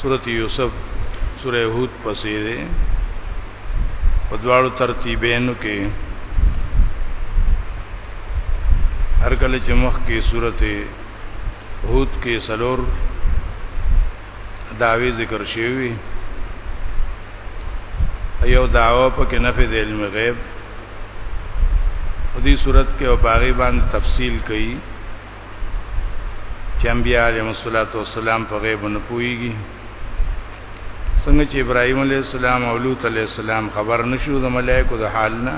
سورت یوسف سورہ هود پسې ده په دواړو ترتیبینو کې هر کله چې مخ کې سورت هود کې سلور داوی ذکر شوی یو داوا په کې نفي د علم غیب په دې صورت کې او باغی باندې تفصیل کړي چې انبیاء علیهم السلام په غیب نه پويږي څنګه چې ابراهيم عليه السلام او لوط عليه السلام خبر نشو د ملائکو د حال نه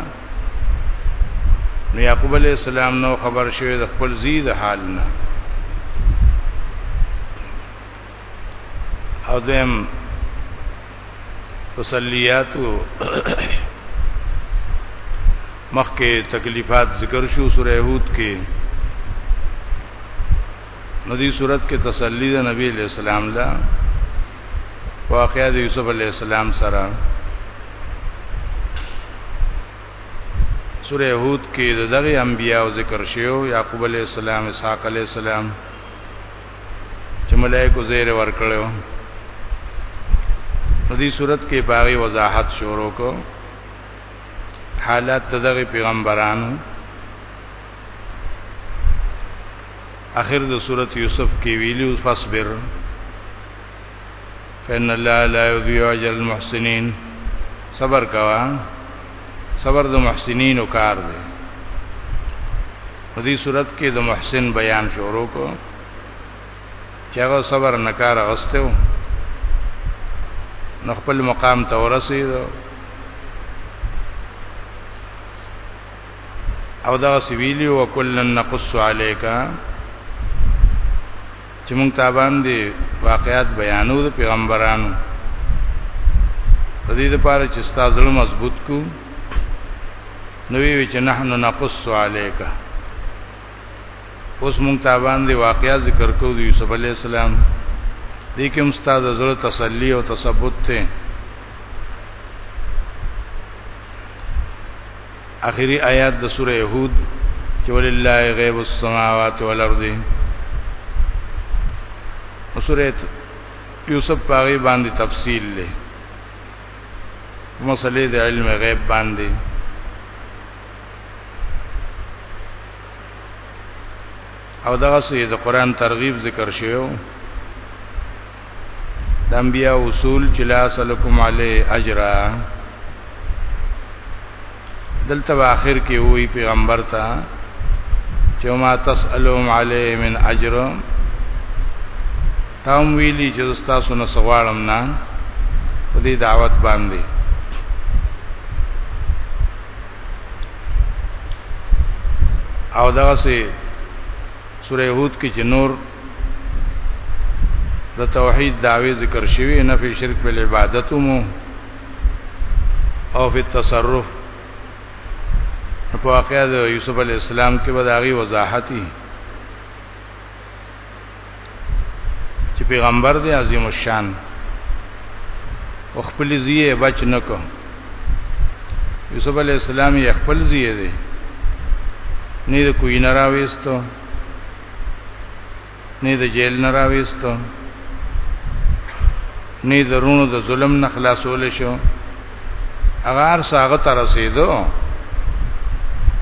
نو يعقوب عليه السلام نو خبر شوی د خپل زی د حال نه او دیم تسلیات مخکې تکلیفات ذکر شو سورہ یهود کې نو دې صورت کې تسلی د نبی علیہ السلام لا واقعا د یوسف علیہ السلام سره سورہ یهود کې د دغه انبیانو ذکر شوی یعقوب علیہ السلام اسحاق علیہ السلام چې ملائکه زیر ورکړو نو دې صورت کې باغی وضاحت شروع کو حالات تدغه پیغمبرانو اخر د صورت یوسف کې ویلو فصبر فإن الله لا يضيع أجر المحسنين صبر کوا صبر د محسنینو کار دی په دې صورت کې د محسن بیان شروع کو چې هغه صبر نه کار غستو نو خپل مقام ته ورسید او دا سویلی وکلن نقص علیکا چې موږ ته باندې واقعات بیانو د پیغمبرانو په دې لپاره چې ستاسو زړه مضبوط کو نو وی چې نحنو نقص عليك اوس موږ ته باندې واقعات ذکر کوو د یوسف علی السلام دې کوم ستاسو زړه تسلی او تثبت ته اخری آیات د سوره یهود چې ولله غیب السماوات والارض سوره یوسف پاغي باندې تفصیل لې مسلې د علم غیب باندې او دغه سوی د قران ترغیب ذکر شوی د انبیاء اصول چې لا سلکم علی اجر دلته اخر کې وی پیغمبر ته چې ما تسالهم علی من اجر تام ویلی چې تاسو نه سوالم نه په دې دعوت باندې او دغه سي سوره هود کې چې نور د توحید داوی ذکر شوی نه په شرک په عبادت مو او په تصرف په واقعې د یوسف علی السلام کې به داغي وضاحتي چې پیغمبر دی عظیم الشان او خپل زیه بچ نکو یوسف علی السلام یې خپل زیه دی نه د کوی نه راويستو نه د جیل نه راويستو نه د رونو د ظلم نه خلاصول شو اغار ساغه تر رسیدو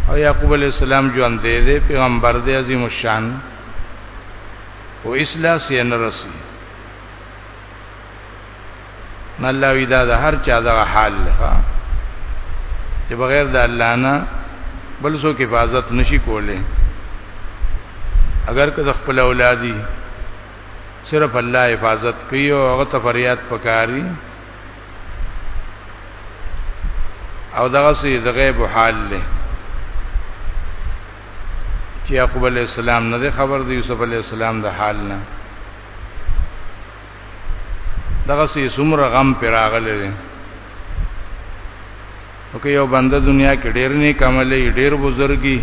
او یعقوب علی السلام ژوند دی دی پیغمبر دی عظیم الشان او اسلا سینرسی نه الله وی دا د هر چا دغه حال لخوا چې بغیر د الله نه بل څوک حفاظت نشي کوله اگر که خپل اولادي صرف الله حفاظت کوي او هغه ته فریاد پکاري او دغه سي د غیب حال له چې یعقوب علی السلام نه خبر دی یوسف علی السلام د حال نه دغه سي سمر غم پر راغله دي او که یو بنده دنیا کې ډیر نه کملې ډیر بزرګي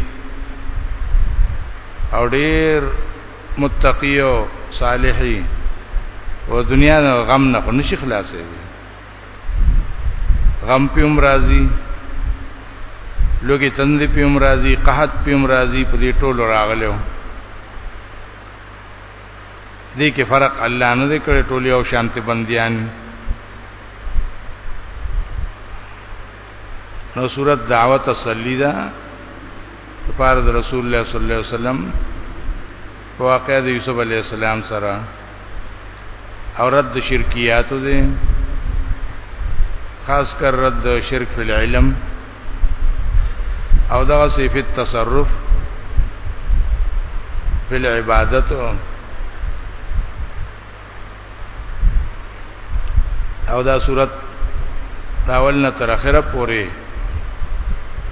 او ډیر متقی او صالحي او دنیا نه غم نه نشي خلاصې غم په عمر راځي لوګي تند په عمر راځي قحط په عمر راځي په دې ټولو راغلو دې کې فرق الله نه دی کړی ټول یو شانته بنديان نو صورت دعوت تصلی ده لپاره د رسول الله صلی الله علیه وسلم واقعه د یوسف علی السلام سره او رد شرکیاتو ده خاص کر رد شرک فی العلم او دغه صفت تصرف په عبادت او دا صورت داول نه تر اخره پورې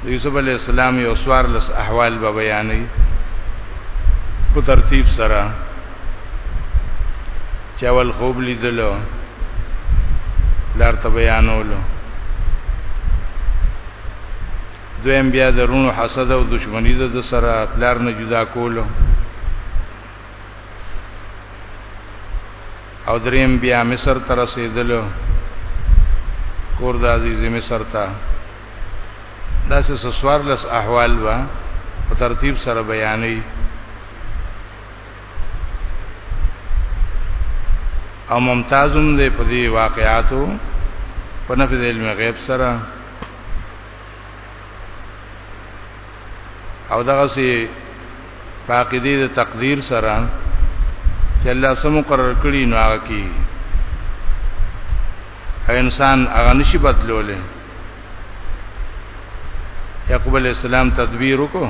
یوسف علی السلام یو سوار لس احوال به بیانې په ترتیب سره چا ول خوب لیدلو لارته بیانولو دویم بیا د رونو حسد او دشمنی د سره پلار نه جدا کولو او دریم بیا مصر ته رسیدلو کور د عزیز مصر ته دا څه سوار لس احوال وا په ترتیب سره بیانې او ممتازم دی په دې واقعاتو په نفذ علم غیب سره او دغه سي فاقدی د تقدیر سره چې الله سم مقرر کړی نو هغه کی انسان هغه نشي بدلولې یعقوب علی السلام تدبیر وکړو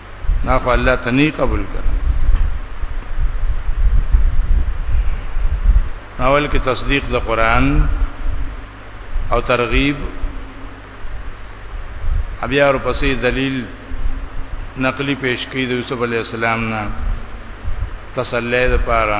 نه خو الله ته نه قبول کړ اول کې تصدیق د قران او ترغیب بیا ورپسې دلیل نقلی پیش کړي د یوسف علی السلام نه تسلی ده پاره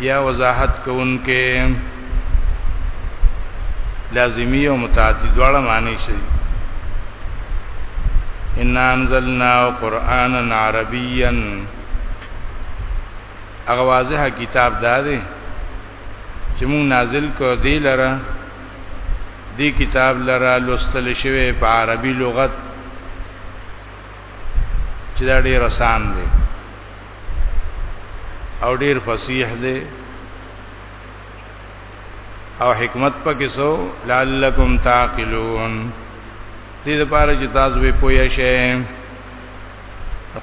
یا وضاحت کوونکې لازمی او متعدی دواړه معنی شي ان انزلنا قرانا عربيا هغه واضح کتاب دا دی چې موږ نازل کو دی لره دی کتاب لره لوستل شوی په عربي لغت چې دا ډیر آسان دی او ډیر فصیح دی او حکمت پکې سو لعلکم تعقلون دې لپاره چې تاسو به پوه شئ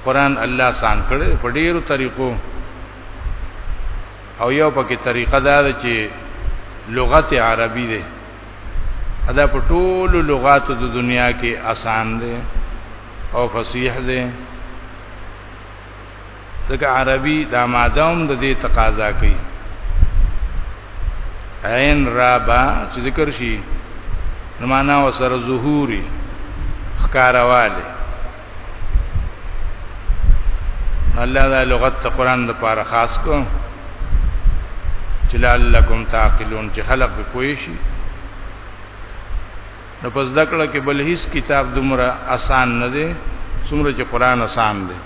قرآن الله سان کړي په ډیرو طریقو او یو پکې طریقه دا ده چې لغت عربي ده ادا په ټولو لغاتو د دنیا کې آسان ده او فصیح ده ځکه عربي دا ماده هم د دې تقاضا کوي عین رابا چې ذکر شي نو معنا وسره ظهوري خکارواله الله دا لغت ته قران د پاره خاص کو چې لعلکم تعقلون چې خلق به پوي شي نو په زده کړه کې بل هیڅ کتاب دومره اسان نه دی څومره چې قران اسان دی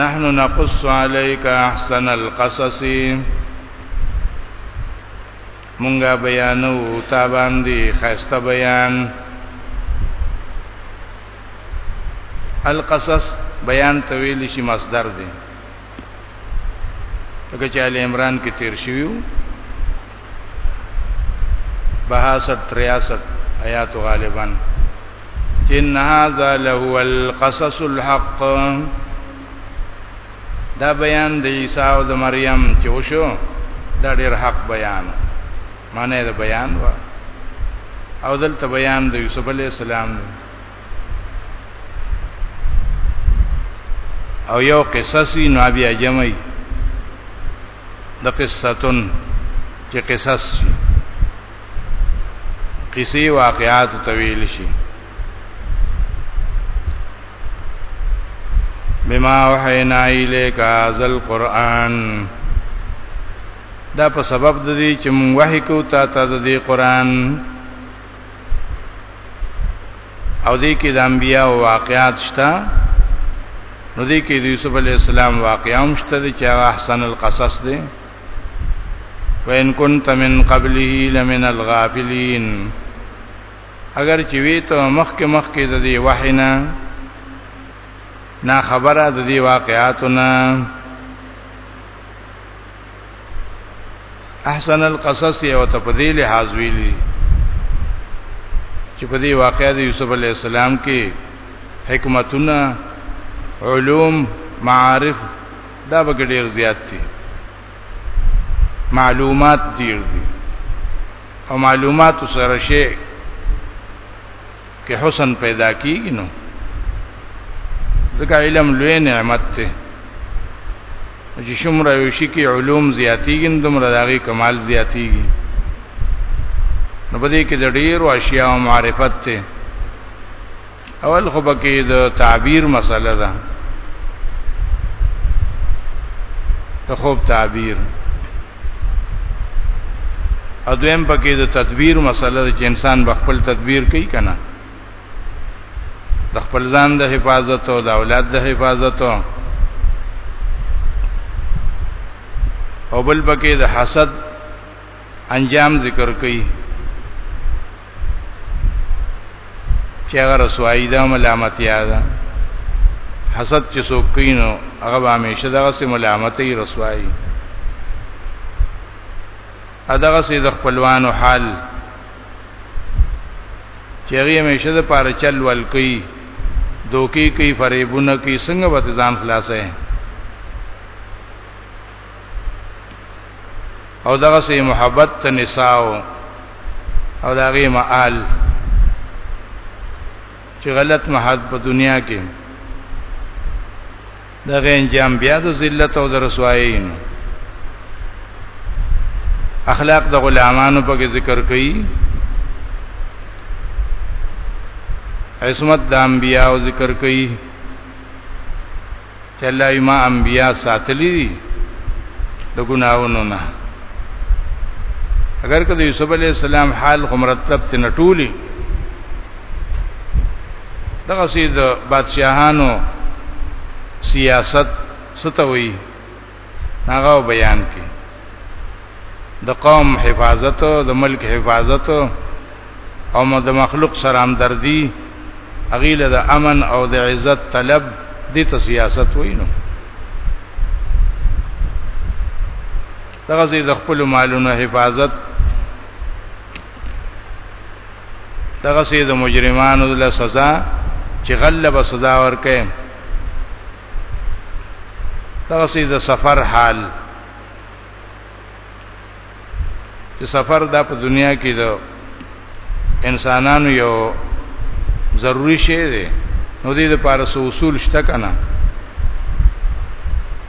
نحن نقص عليك احسن القصص مونږه بیانو تا باندې خسته بیان القصص بیان طویل شي مصدر دی لکه چې ال عمران کې تیر شویو 62 63 آیات غالبا ان هذا لهو القصص الحق دا بیان د عیسی او د مریم چې وشو دا ډېر حق بیان معنی دا بیان وا او دلته بیان د یوسف علی السلام دی او یو قصصی نو بیا جمعی د قصتون چې قصص شي قصي واقعات طويل شي بما وحینا الیک هذا القرآن دا په سبب د دې چې مونږ وحی کو تا ته د دې قرآن او دې کې د انبیا او واقعات شته نو دې کې د یوسف علی السلام واقعا هم شته چې احسن القصص دی وان كنت من قبله لمن الغافلين اگر چې وی ته مخک مخک د دې وحینا نا خبره د دې واقعاتنا احسن القصص یو ته په دې لحاظ ویلي چې په دې واقعې د یوسف علی السلام کې حکمتونه علوم معارف دا به ډیر زیات دي معلومات ډیر دي او معلومات سره شي کې حسن پیدا کیږي نو ځکه علم لوی نعمت دی چې شمره یو شي کې علوم زیاتیږي نو دومره داغي کمال زیاتیږي نو په دې کې د ډیرو اشیاء او معرفت ته اول خو بکې د تعبیر مسله ده د خوب تعبیر اذن پکې د تدبیر مسله چې انسان به خپل تدبیر کوي کنه د خپل ځان د حفاظت او د اولاد د حفاظت او بل پکې د حسد انجام ذکر کړي چې هغه رسوایی ده ملامتیا ده حسد چې څوک کینو هغه به همیشه دغه سي ملامتي رسوایی اداغه سي د خپلوانو حال چې هغه همیشه د پاره چل ول کوي دوکي کوي فریبونه کوي څنګه به ځان خلاصې او دغه سي محبت ته نساو او دغه مال چې غلط محبت په دنیا کې دغه انجام بیا د ذلت او د رسوایی اخلاق د غلامانو په ذکر کوي عصمت د انبیاء ذکر کوي چې الله یې ما انبیا ساتلی دي د ګناونو نه اگر کله یوسف علی السلام حال خو مرتب ته نټولی دغه سید بادشاہانو سیاست ستوي هغه بیان کړي د قوم حفاظت د ملک حفاظت او د مخلوق سره همدردی اغیله د امن او د عزت طلب د ته سیاست وینو دغه زی د خپل مالونو حفاظت دغه سي د مجرمانو له سزا چې غلبه سزا ورکه دا سي د سفر حال چې سفر دا په دنیا کې د انسانانو یو ضروری شی دی نو دې د پاره سو اصول شته کنه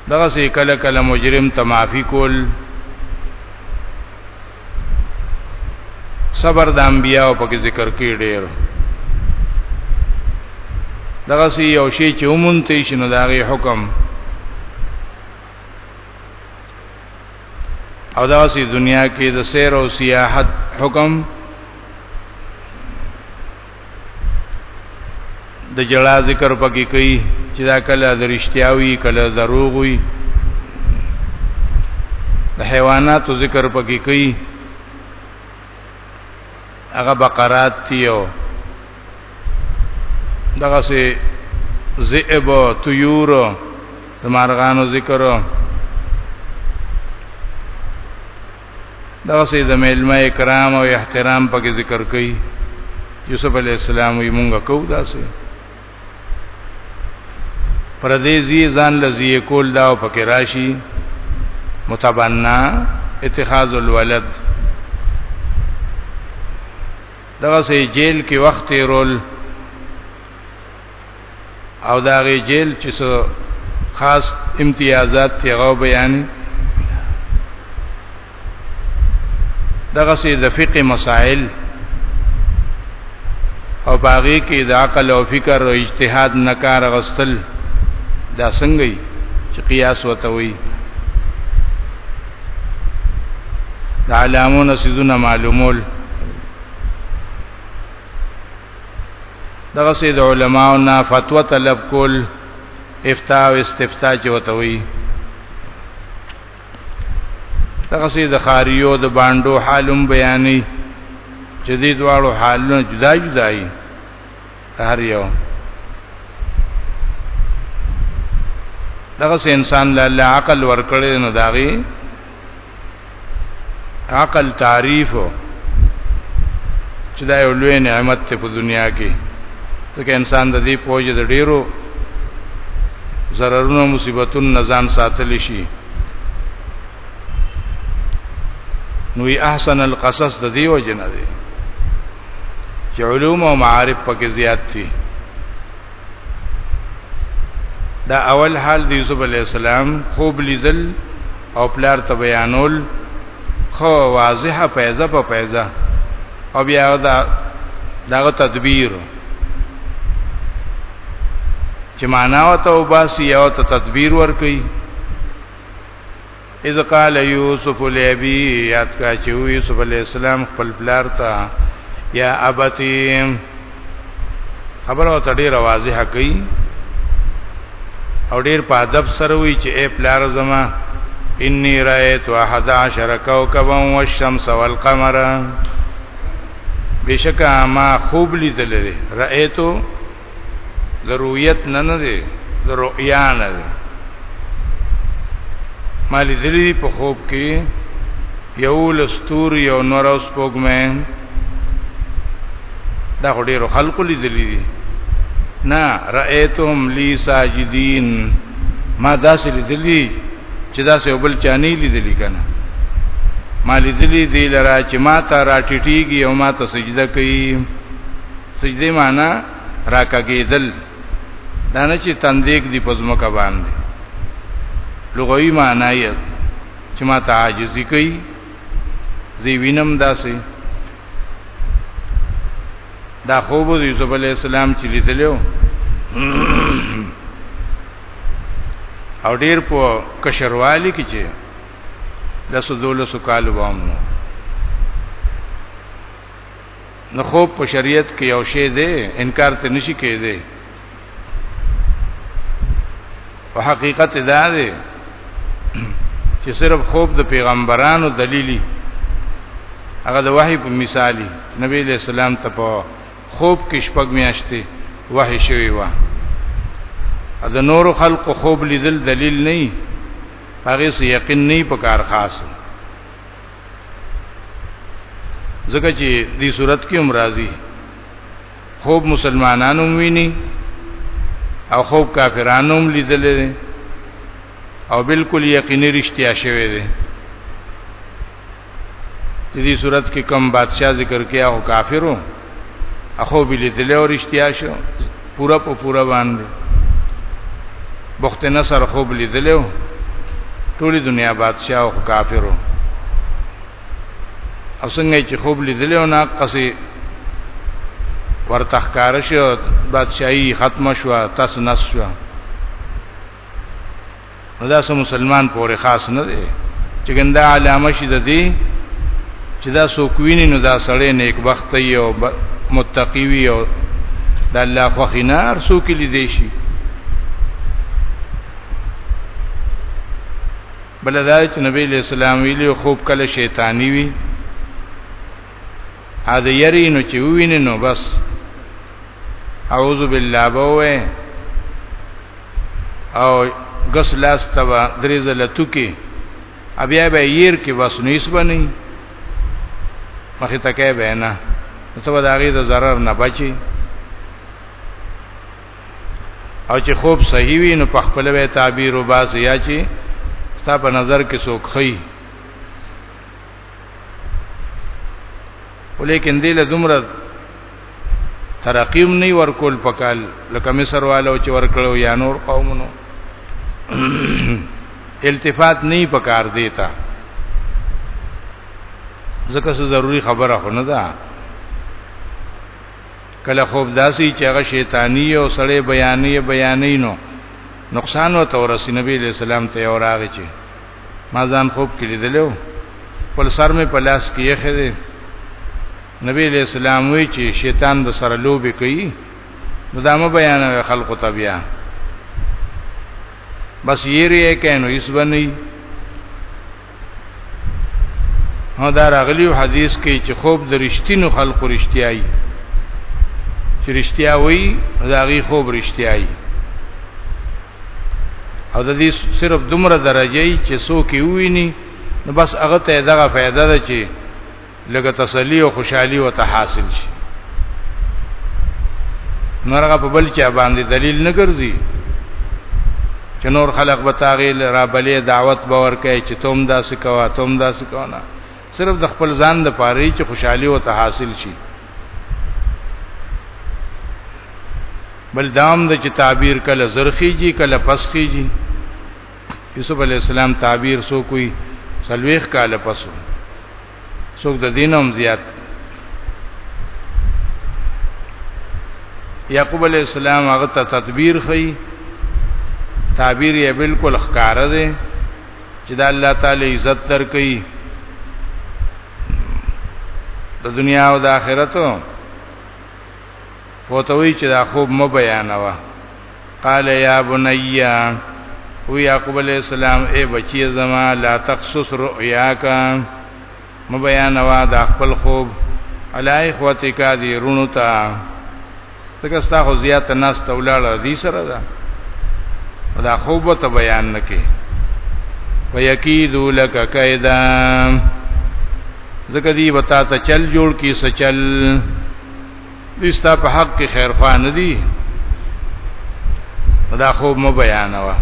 دغه سي کله کله مجرم ته معافي کول صبر د انبیاء په کې ذکر کې ډېر دغه سی یو شی چې ومون ته شنو داغه حکم او دغه سی دنیا کې د سیر او سیاحت حکم د جړا ذکر پکې کوي چې دا کله درشتیاوي کله دروغ وي د حیواناتو ذکر پکې کوي هغه بقرات تیو دغه سه ذئب طیور د مارغانو ذکر دا سه د علماء کرام او احترام پکې ذکر کړي یوسف علی السلام یې مونږ کو دا سه پردیزی ځان لذي کول دا او پکې راشي متبنا اتخاذ الولد دغه سه جیل کې وخت رول او دا غي جیل چې سو خاص امتیازات تی غو بیان دغه سي د فقه مسائل او باغی کې د عقل او فکر او اجتهاد نکار غستل دا څنګه چې قیاس وته وي د علامو نسیدونه معلومول دغه سي د علماو نه فتوا طلب کول افتاء او استفتاء چې وته وي دغه سي د خاريو د باندو حالم بیانې چې دې دواړو حالونه جدا جدا دي هر یو دغه انسان له عقل ورکړې نو داغي عقل تعریف چې دا یو لوی نعمت ته په دنیا کې ځکه انسان د دې پوجا د ډیرو ضررونو مصیبتونو نزان ساتل شي نو احسن القصص د دیو جن دی چې علوم او معارف پکې زیات دي دا اول حال د یوسف علی السلام خوب لیدل او پلار ته بیانول خو واضحه پیزه په پیزه او بیا دا دغه تدبیر چې معنا او توباسي او تدبیر ور کوي اذ قال یوسف لابی یاد کا چې یوسف علی السلام خپل پلار ته یا ابتی خبره ته ډیره واضحه کړي او ډیر په ادب سره وی چې اے پلار زما انی رایت احد عشر کوكبا والشمس والقمر بشکا ما خوب لیدل رایتو د رؤیت نه نه دی د رؤیا نه دی مالی دلی په خوب کې یو لستور یو نور اوس پوګمه دا ډېر خلکو لیدلی دي نا رأیتهم لی ساجدین ما داسې لیدلی چې داسې وبل چانی لیدلی کنه ما لیدلی دی لرا چې ما ته راټیټیږي او ما ته سجده کوي سجده معنا راکګېدل دا نه چې تندېک دی پزمکه باندې لغوي معنا یې چې ما ته عاجزي کوي زی وینم داسې دا خوب د یوسف علی السلام چې لیدلو او ډیر په کشروالی کې چې لسو دولسو کال وامنو نو خوب په شریعت کې یو شی دی انکار ته نشي کېدی په حقیقت دا دی چې صرف خوب د پیغمبرانو دلیلی هغه د وحی په مثالی نبی له سلام ته په خوب کې شپږ میاشتې وحی شوی و د نور خلق خوب لیدل دلیل نه هغه سې یقین نه په کار خاص ځکه چې دې صورت کې هم راځي خوب مسلمانانو ویني او خوب کافرانو هم لیدل دي او بالکل یقیني رښتیا شوی دی دې صورت کې کم بادشاہ ذکر کیا او کافرو اخو بلی دلی او رشتیا شو پورا په پورا باندې بخت نصر خوب لیدلو ټولي دنیا بادشاہ او کافرو او څنګه چې خوب لیدلو نه قصي ورته ښکار شو بادشاہي ختم شو تاسو نس شو نو دا سم مسلمان پورې خاص نه دی چې ګنده علامه شي د دې چې دا سوکوینی نو دا سړی نیک بخت وي او متقی وي او د الله خو خنار سوکې لیدې شي بل دا چې نبی له سلام ویلو خوب کله شیطانی وي ا د یری نو چې ویني نو بس اعوذ بالله بوې او غس لاس تبا درې زله توکي بیا به ير کې بس نيس بني مخه تکې به نه ته به داغي د zarar نه بچي او چې خوب صحیح وي نو په خپل وی تعبیر وباس یا چې ستا په نظر کې څوک خي ولیکن دې له دومره ترقیم نه ورکول پکال لکه مصر والو چې ورکړو یا نور قومونو التفات نه پکار دیتا ځکه څه ضروری خبره خو نه ده کله خوب داسي چې هغه شیطانی او سړی بیانې بیانې نو نقصان او تورسی نبی له سلام ته اوراغی چې ما ځان خوب کې لیدلو خپل سر مې په لاس کې یې خېده نبی له اسلام وی چې شیطان د سره لوبي کوي نو دا مې بیان خلکو ته بیا بس یې ری کینو اس باندې هو دا راغلیو حدیث کې چې خوب د رښتینو خلکو رښتیاي چې رښتیا وي دا غي خوب رښتیاي او د دې صرف دومره درجه ای چې څوک یې ویني نو بس هغه ته دغه فائدہ ده چې لګه تسلی او خوشحالي او ته حاصل شي نورغه په بل چا باندې دلیل نه ګرځي چې نور خلق به تاغیل را بلې دعوت باور کوي چې توم داسې کوا توم داسې کوا نه صرف د خپل ځان د پاره چې خوشحالي او ته حاصل شي بل دام د چې تعبیر کله زرخیږي کله پسخیږي یوسف علی السلام تعبیر سو کوئی سلويخ کاله پسو څوک د دینم زیات یعقوب علی السلام هغه ته تدبیر خي تعبیر یې بالکل ښکار دی چې د الله تعالی عزت درکې د دنیا او د آخرت فوتوي چې دا خوب مو بیانوا قال یا بنی او یعقوب علیہ السلام اے بچی زما لا تقصص رؤیاکا مبیانوا دا خپل خوب علی اخوتک دی رونو تا څنګه ستا خو زیات ناس تولاله دی سره دا دا خوب ته بیان نکي ويكيدو لك کیدا زکه دی وتا ته چل جوړ کی سچل دستا په حق کې خیر خوان دی دا خوب مو بیانوا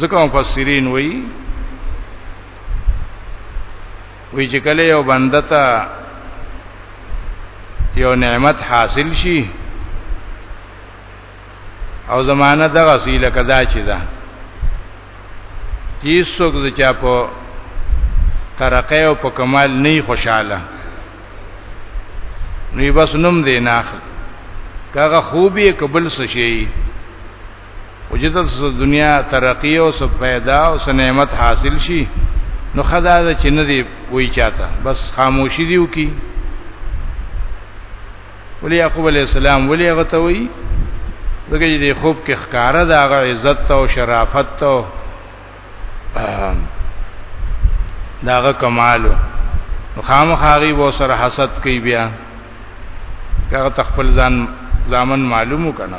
ځکه مفسرین وایي وی چې کله یو بنده ته یو نعمت حاصل شي او زمانہ دغه سیله کدا چي ده هیڅوک د چا په ترقه او په کمال نه خوشاله نو بس نوم دی ناخ کاغه خوبي قبل سشي او چې تاسو دنیا ترقی او سب پیدا او نعمت حاصل شي نو خدا دا چې نه دی وای چاته بس خاموشي دیو کی ولی یعقوب علی السلام ولی غتوی دغه دې خوب کې ښکارا دا غ عزت او شرافت او داغه کمالو خامخاري وو سره حسد کوي بیا کغه تخپل ځان ځامن معلومو کنه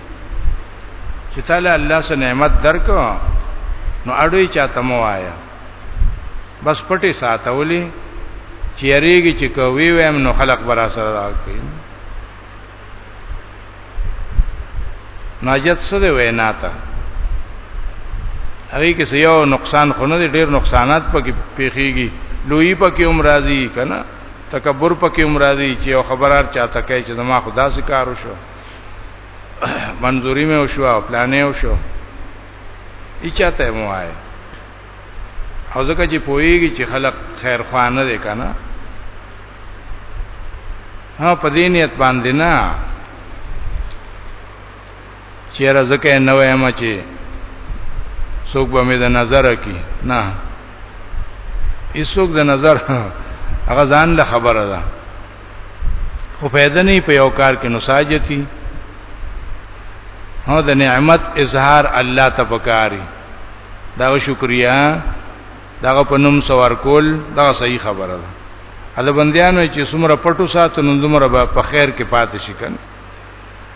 چې تعالی الله سره نعمت درکو نو اړوي چاته مو آیا بس پټي ساتولې چې یریږي چې کوي ویم نو خلق برا سره راکې ناجت څه دی وینا ته هغه کې یو نقصان خو نه دی ډیر نقصانات پکې پیخیږي لوی پکې عمر راځي کنه تکبر پکې عمر راځي چې یو خبرار چاته کوي چې زما خدا سي کار وشو منظوری مې وشو او پلانې وشو ایچاته مو آئے او ځکه چې پوېږي چې خلق خیر خوانه دي کنه ها په دې نیت باندې نه چیرې ځکه نه وایم چې څوک به مې د نظر کی نه هیڅوک د نظر هغه ځان له خبره ده خو پیدا نه په یو کار کې نساجتی هو د نعمت اظهار الله ته پکاري دا شکریا دا په نوم سوار کول دا صحیح خبره ده الله بندیانو چې څومره پټو ساتو نو دومره په خیر کې پاتې شي کنه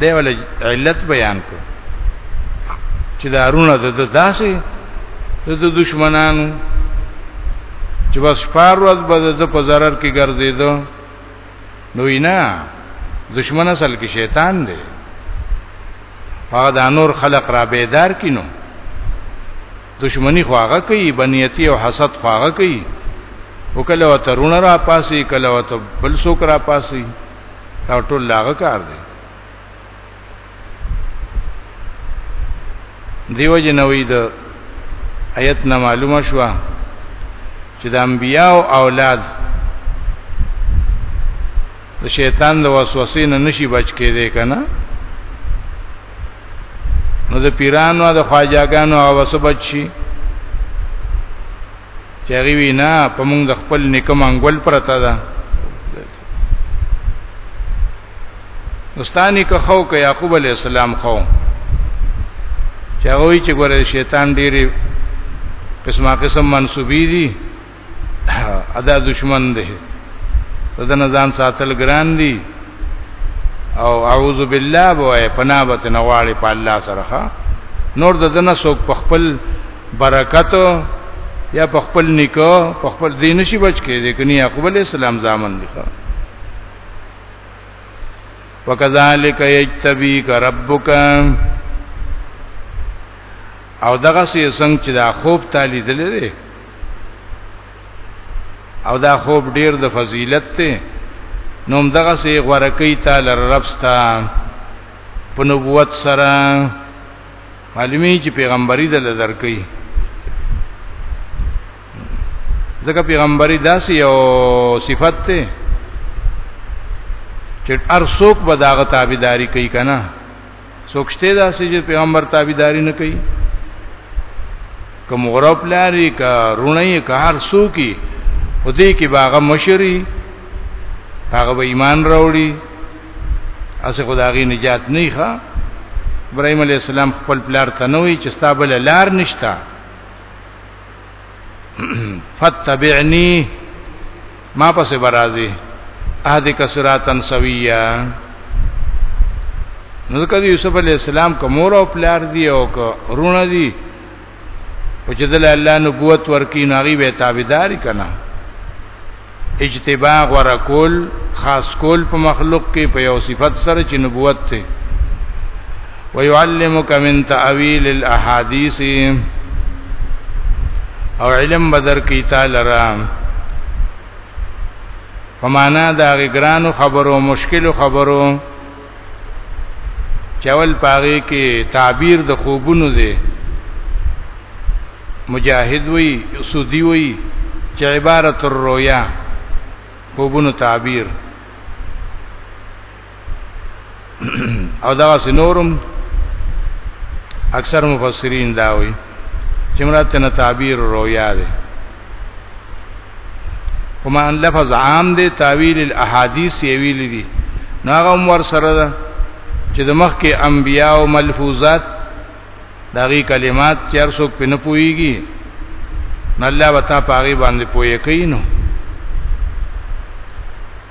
دی ول علت بیان کو چې دا رونه د داسې د دشمنانو چې بس پار ورځ به د په zarar کې ګرځیدو نو نه دشمن اصل کې شیطان دی هغه د نور خلق را بیدار کینو دشمنی خواغه کوي بنیتی او حسد خواغه کوي وکله وترونه را پاسي کله وت بل سوک را پاسي دا ټول لاغه کار دی دیو جنوی د آیت نه معلومه شو چې د انبیاء او اولاد د شیطان د وسوسې نه نشي بچ کېدی کنه نو د پیرانو د خواجاګانو او وسو بچ شي چې هغه وینا په موږ د خپل نیکه منګول پرتا ده استانی که خو که یعقوب علی السلام خو چې هغه وی چې ګوره شیطان ډېری قسمه قسم منسوبې دي ادا دشمن دی د نزان ساتل ګران دي او اعوذ بالله بوای پناه بت نواړي په الله سره نور د دنه سو په خپل برکت یا په خپل نکاح په خپل دین شي بچ کې دي کني یعقوب علی السلام ځامن دي وکذالک یجتبیک ربک او دغه سي څنګه چې دا خوب تالی دلې دي او دا خوب ډیر د فضیلت ته نوم دغه سي غورکی تعالی رب ستا په نبوت سره معلومی چې پیغمبري د لدر کوي ځکه پیغمبري داسې یو صفت ته چې هر څوک به داغه تابعداري کوي کنه څوک شته داسې چې پیغمبر تابعداري نه کوي کوم غرب لاري کا رونی کا هر څوک او دې کې باغه مشري هغه به ایمان راوړي اسه خدای نجات نه ښه ابراهيم عليه السلام خپل پلار ته نه وی چې ستا بل لار نشتا فتبعني ما پس برازي اهدک صراطن سویا نو ځکه یوسف علی السلام کومور او پلار دی او رونه دی او چې دل الله نبوت ورکی نو هغه به تابعداري کنا اجتباع غره کول خاص کول په مخلوق کې په یو صفت سره چې نبوت ته ويعلمك من تاويل الاحاديث او علم بدر کی تعالی را فمانا دا غرانو خبرو مشکل خبرو چول پاغي کې تعبیر د خوبونو دی مجاهد وی سودی وی چې عبارت الرؤیا خوبونو تعبیر او دا سنورم اکثر مفسرین دا وی چې مراد ته تعبیر رویا دی کومه لفظ عام دی تعویل الاحاديث یې ویل دي نو هغه ور سره ده چې د مخ کې انبیا او ملفوظات داغي کلمات چیر څوک پنه پويږي نو الله وتا پاغي باندې پوي کوي نو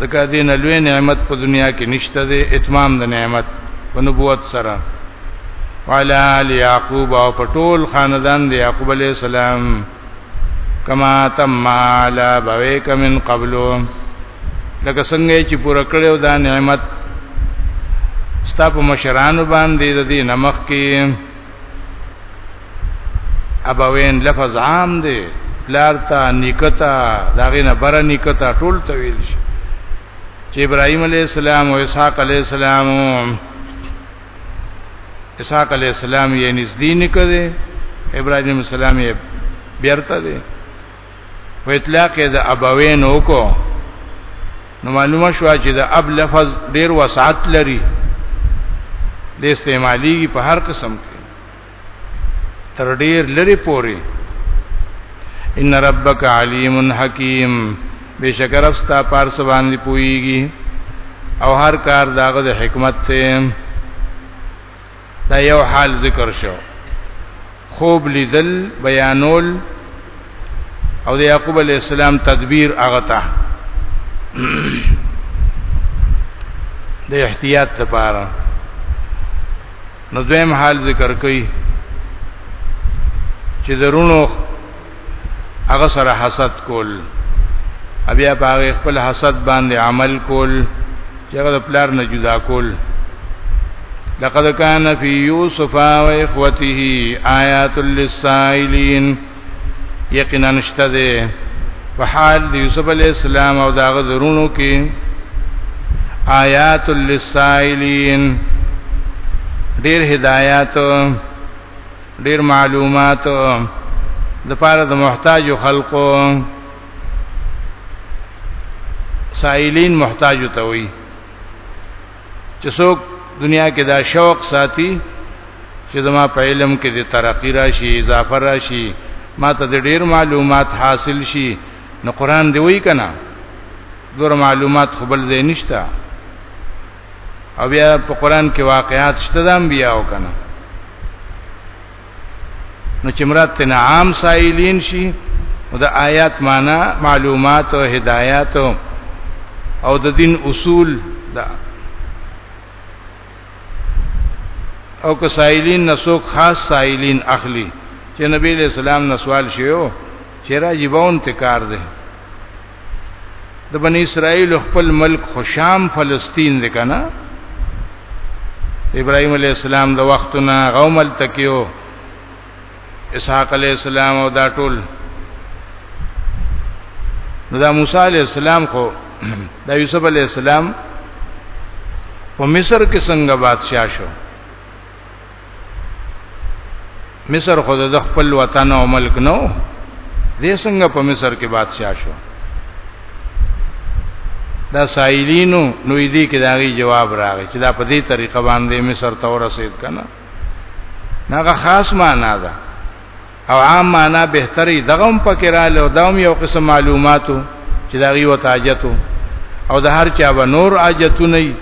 ځکه دې نه لوی نعمت په دنیا کې نشته دی اتمام د نعمت په نبوت سره وعلى آل يعقوب او په ټول خاندان د يعقوب عليه السلام کما تم على بويك من قبل لکه څنګه چې پوره کړو دا نعمت ستا په مشرانو باندې د دې نمخ کې ابوین لفظ عام دی پلار ته نکتا داغه نه بر نکتا ټول تویل شي چې ابراهيم عليه السلام او اسحاق عليه السلام اسحاق عليه السلام یې نږدې نکده ابراهيم السلام یې بیرته دی په اطلاق د ابوین وکړو نو معلومه شو چې د اب لفظ ډیر وسعت لري د استعمالي په هر قسم کې تر ډیر لری پوری ان ربک علیم حکیم بشکر افستا پارس باندې پویږي او هر کار داغه د حکمت ته دا یو حال ذکر شو خوب لیدل بیانول او د یعقوب علی السلام تدبیر هغه ته د احتیاط لپاره نو دویم حال ذکر کړي چې درونو هغه سره حسد کول بیا په هغه خپل حسد باندې عمل کول چې هغه د پلار نه جدا کول لقد كان في يوسف واخوته آيات للسائلين یقینا نشته ده په حال د یوسف علی السلام او داغه درونو کې آیات للسائلین ډیر هدایات ډیر معلومات د پاره د محتاج خلقو سائلین محتاج ته وي چې څوک دنیا کې دا شوق ساتي چې زما په علم کې د ترقی راشي اضافه راشي ما ته د ډیر معلومات حاصل شي نو قران دی وی کنه دور معلومات خپل ځای نشته او بیا په قران کې واقعات شته د انبیاو کنه نو چې مراد تن عام سائلین شي او د آیات معنا معلومات او هدایات او د دین اصول دا او که سائلین نسوک خاص سائلین اخلي چې نبی له سلام نسوال شیو چې راجبون تکار ده د بنی اسرائیل خپل ملک خوشام فلسطین دی کنه ابراهيم عليه السلام د وختونه غومل تکيو اسحاق عليه السلام او دا ټول نو دا موسی عليه السلام خو دا یوسف عليه السلام په مصر کې څنګه بادشاہ شو مصر خود د خپل وطن او ملک نو دې څنګه په مصر کې بادشاہ شو دا سائلینو نو دې کې داغي جواب راغی چې دا په دې طریقه باندې مصر ته ورسید کنه ناغه خاص معنا ده او عام معنا بهتري دغه هم پکې رااله او دا هم یو قسم معلوماتو چې دا غي وتاجتو او د هر چا به نور اجتو نه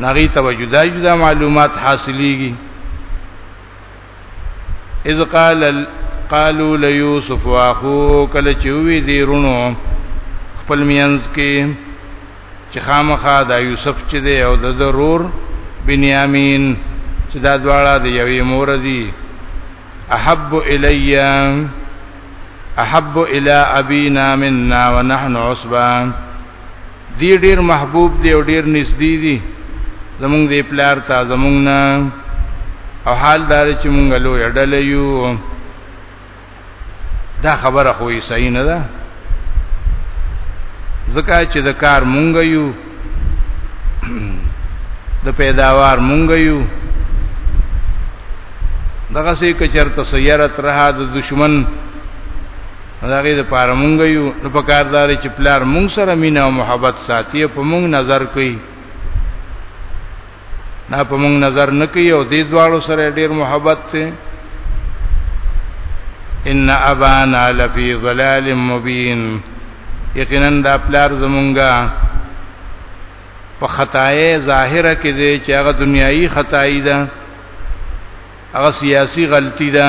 نغی ته وجودا جدا معلومات حاصلېږي اذ قال قالوا ليوسف واخو کله چې وی دی رونو خپل مینز کې چې خامخا دا یوسف چې دی او د ضرور بنیامین چې دا دواړه د یوې مور دي احب الی احب الی ابینا منا ونحن عصبا دی ډیر محبوب دی او ډیر نږدې دي زمونږ دی پلار ته زمونږ نه او حال دار چې مونږ له یډل یو دا خبره خو یې صحیح نه ده ځکه چې د کار مونږ یو د پیداوار مونږ یو دغه سې کچرته سیاره ترها د دشمن هغه د پاره مونږ یو نو په کاردار چې پلار مونږ سره مینا او محبت ساتي په مونږ نظر کوي نه په موږ نظر نه کوي او دې دواړو سره ډیر محبت ته ان ابانا لفی ظلال مبین یقینا دا پلار زمونږه په خطای ظاهره کې دی چې هغه دنیایي خطای ده هغه سیاسي غلطي ده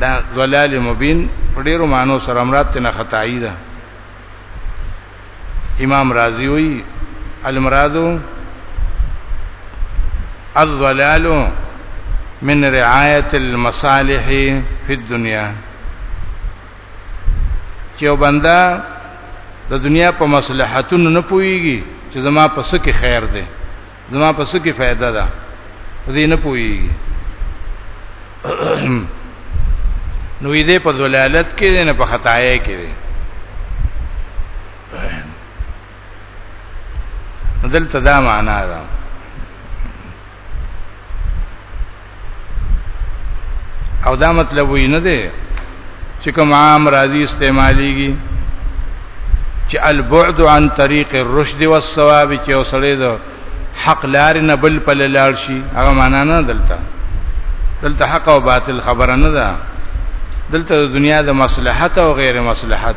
دا ضلال مبین په ډیرو معنی سره مراد ته نه خدای ده امام رازی وی المراد الضلال من رعایت المصالح فی الدنیا چې بندا د دنیا په مصلحتونو نه پويږي چې زما په سکه خیر ده زما په سکه فائدہ ده دې نه پويږي نو دې په ذلالت کې نه په خطایا کې دي دلته دا معنا ده او دا مطلب وی نه دی چې کوم عام راضی استعمالیږي چې البعد عن طریق الرشد والصواب چې اوسړې ده حق لار نه بل په لار شي هغه معنا نه دلته دلته حق او باطل خبره نه ده دلته د دنیا د مصلحت او غیر مصلحت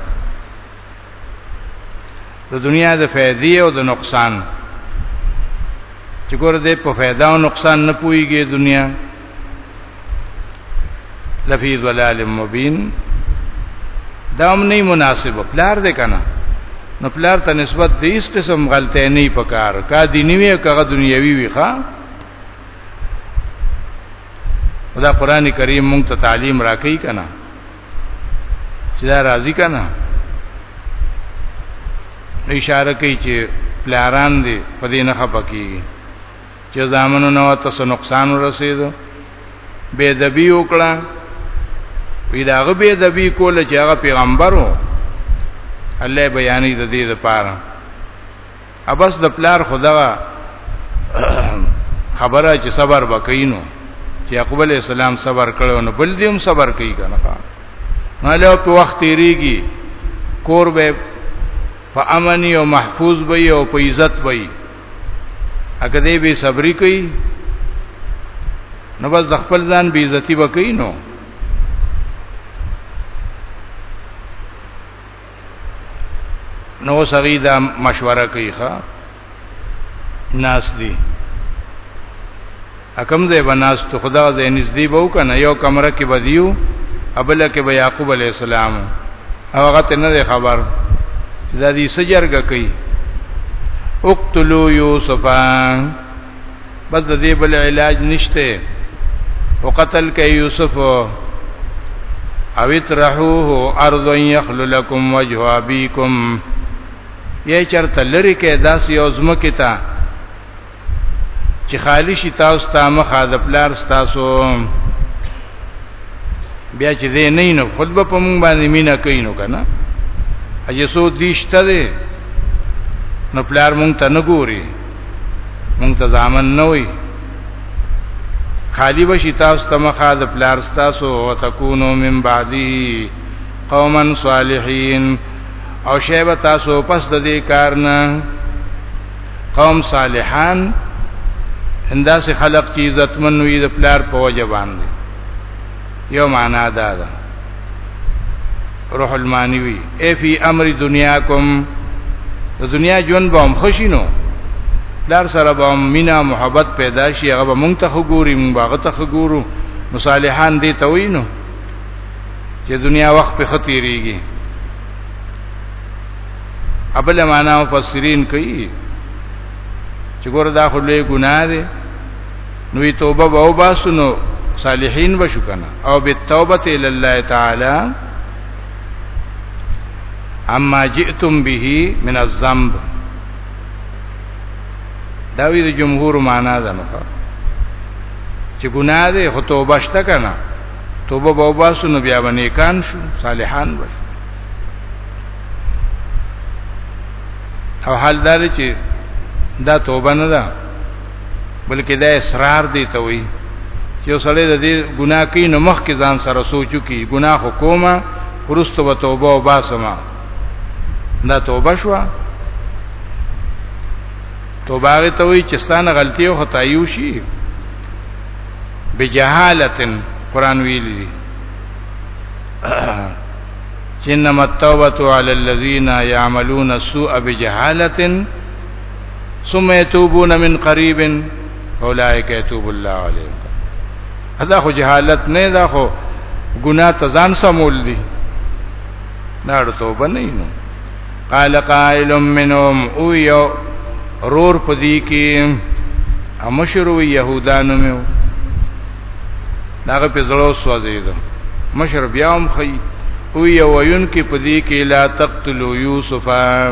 د دنیا د فائدې او د نقصان چې ګور دې په فائدہ او نقصان نه پويږي دنیا لفی ظلال مبین دا هم نه مناسب پلار دې کنه نو پلار ته نسبت دې اس قسم غلطه نه پکار کا دینی وی کا دنیوي وی ښا دا قران کریم مونږ ته تعلیم راکې کنا چې دا راضی کنه اشاره کوي چې پلاران دي په دې نه خپکیږي چې زامنو نو تاسو نقصان ورسېدو بے دبی وکړه وی داغه بے دبی کول چې هغه پیغمبرو الله بیانې د دې لپاره ابس د پلار خدغه خبره چې صبر وکینو چې یعقوب علی السلام صبر کړو نو بل دې هم صبر کوي کنه نه له په وخت تیریږي کور به په امن او محفوظ وي او په عزت وي اګه دې به صبرې کوي نو بس د خپل ځان به عزتي وکړي نو نو سغی دا مشوره کوي ښا ناس دی حکم زې بناس ته خدا زې نږدې بو کنه یو کمره کې بدیو ابل کې به یعقوب علی السلام او هغه ته نه خبر چې دا دې سجرګه کوي اقتلوا یوسفان بس د دې بل علاج نشته او قتل کوي یوسف او اترحوه ارض يخل لكم وجه ابيكم یې چرته لری کې داس یو زمکه تا چې خالی شي تاسو ته مخه د پلار تاسو بیا چې دې نه نو خود به په مونږ باندې مینا کوي نو کنه اجه سو دیشته دې نو پلار مونږ ته نه ګوري مونږ ته ځامن نه وي خالی بشی تاسو ته مخه د پلار تاسو او تکونو من بعدی قوما صالحین او شیبه تاسو پس د دې کار نه قوم صالحان انداسې خلق چې عزتمن وي د پلار په وجه باندې یو معنا دا ده روح المانوی ای فی امر دنیاکم د دنیا ژوند به هم خوشینو لار سره به مینا محبت پیدا شي هغه به مونږ ته وګوري مونږ هغه ته وګورو مصالحان دي ته وینو چې دنیا وخت په خطرېږي ابل معنا مفسرین کوي چې ګور دا خو لوی ګناه دی نو وی توبه به او باسنو صالحین بشو کنه او بالتوبه الی الله تعالی اما جئتم به من الذنب دا وی د جمهور معنا ده نو چې ګناه ده خو توبه شته کنه توبه به وباسو نو بیا باندې کان شو صالحان بش او حال دار چې دا توبه نه ده بلکې دا اصرار دی ته وي چې سړی د دې ګناه کوي نو مخ کې ځان سره سوچو کې ګناه حکومه ورستو به توبه او باسمه دا توبه شو توبه هغه ته وي چې ستانه غلطي او خطا یو شي بجهالتن قران ویلی دی چنما التوبه علی الذین یعملون السوء بجهالتن ثم يتوبون من قريب اولئک يتوب الله عليهم دا خو جهالت نه دا خو ګناه تزان سمول دي دا توبه نه نو قال قائل منهم او یو رور پدی کی امشرو یهودانو میو داغه په زړه سوځیدو مشر بیا هم خی او یو وین کی پدی کی لا تقتلوا یوسفا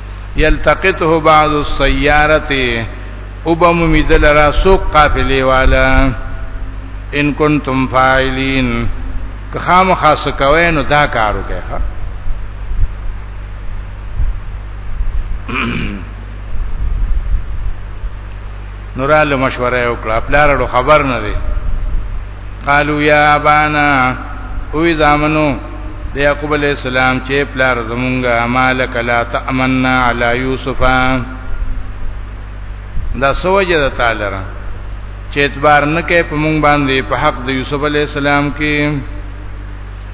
یلتقطه بعض السیارته او به ممیدل را سوق قافلی والا ان کنتم فاعلین که خام خاص کوي نو دا کارو کوي ښا نوراله مشوره وکړه پلارړو خبر نه دی قالو یا ابانا او زامنو د یعقوب علی السلام چې پلار زمونږه مالک لا تامننا علی یوسف دا سوجه د تعالی را چې اعتبار نه کوي په مونږ باندې په حق د یوسف علی السلام کې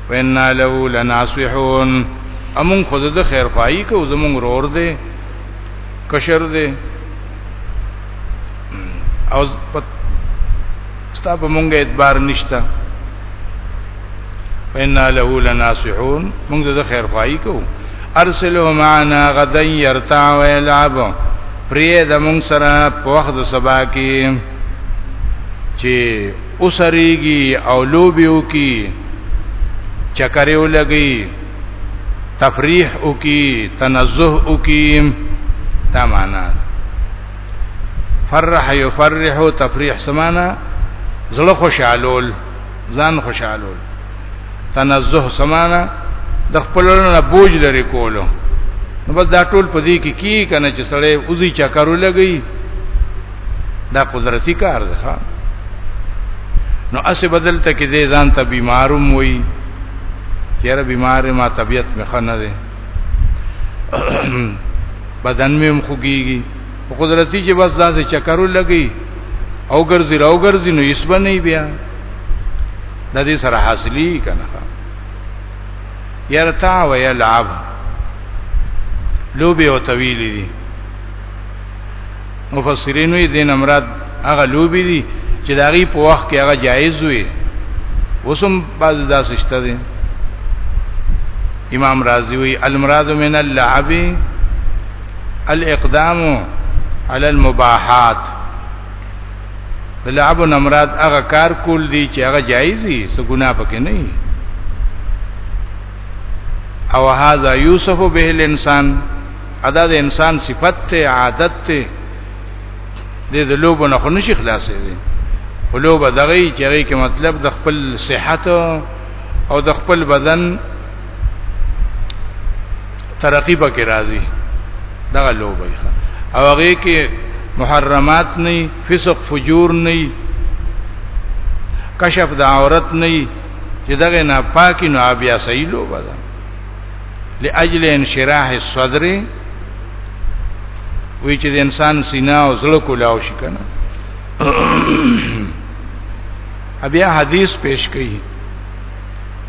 وینا له لناصحون امون خود د خیر خوایي کو زمونږ رور دی کشر دی او ستا په مونږه اعتبار نشته فإنا له لناصحون مونږ د خیر خوایي کو ارسله معنا غدا يرتع ويلعب پرې د مونږ سره په وخت د سبا کې چې اوسريږي او لوبيو کې چکرې ولګي تفریح او کی تنزه او کی دا معنا فرح یفرح تفریح سمانا زړه خوشالول ځان خوشالول تنزه سمانا د خپلونو نه بوج لري کولو نو بس دا ټول په دې کې کی کنه چې سړی اوزی چکرو لګي دا قدرتی کار دی ښا نو اسه بدل ته کې دې ځان ته بیماروم وي چیرې بیمار ما طبیعت مې خنه ده بدن مې هم خوګيږي قدرتی چې بس داسې چکرو لګي او ګرځي راو ګرځي نو یې سبا نه بیا د دې سره حاصلې کنه يرتع ويلعب لوبي او طويل دي مفسرین وی دین امراد هغه لوبي دي چې دا غي په وخت کې هغه جایز وي وسم بعض داسې شته دي امام رازی وی المراد من اللعب الاقدام على المباحات لعب نمراد هغه کار کول دي چې هغه جایز دي څه ګناه پکې نه او هاذا یوسف به الانسان ادا د انسان صفت ته عادت ته د ذلوب نه خو نشي خلاصې دي قلوب دغه چې هغه کې مطلب د خپل صحت او د خپل بدن ترقی پکې راځي دغه لوب وي او هغه کې محرمات نه فسق فجور نه کشف د عورت نه چې دغه نه پاکي نو بیا صحیح لوب ده لاجل انشراح الصدر وی چې د انسان سینا او زړه کولاو شي کنه بیا حدیث پیش کړي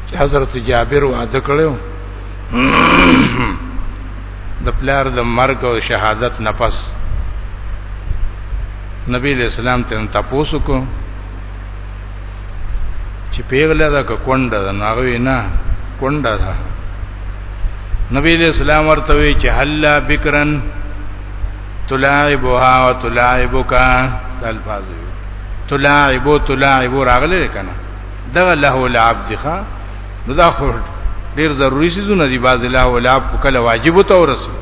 چې حضرت جابر وعده کړو د پلار د مرګ او شهادت نفس نبی اسلام ته تاسو کو چې پیغله ده که کونډه ده ناغوی نه کونډه ده نبی علیہ السلام ورته وی چې حلا بکرن تلاعبها وتلاعبك الفاظ تلاعب تلاعب راغله کنه دغه له لعب ځخه نو دا خو ډیر ضروری سيزونه دي باز له لعب کله واجب ته ورسي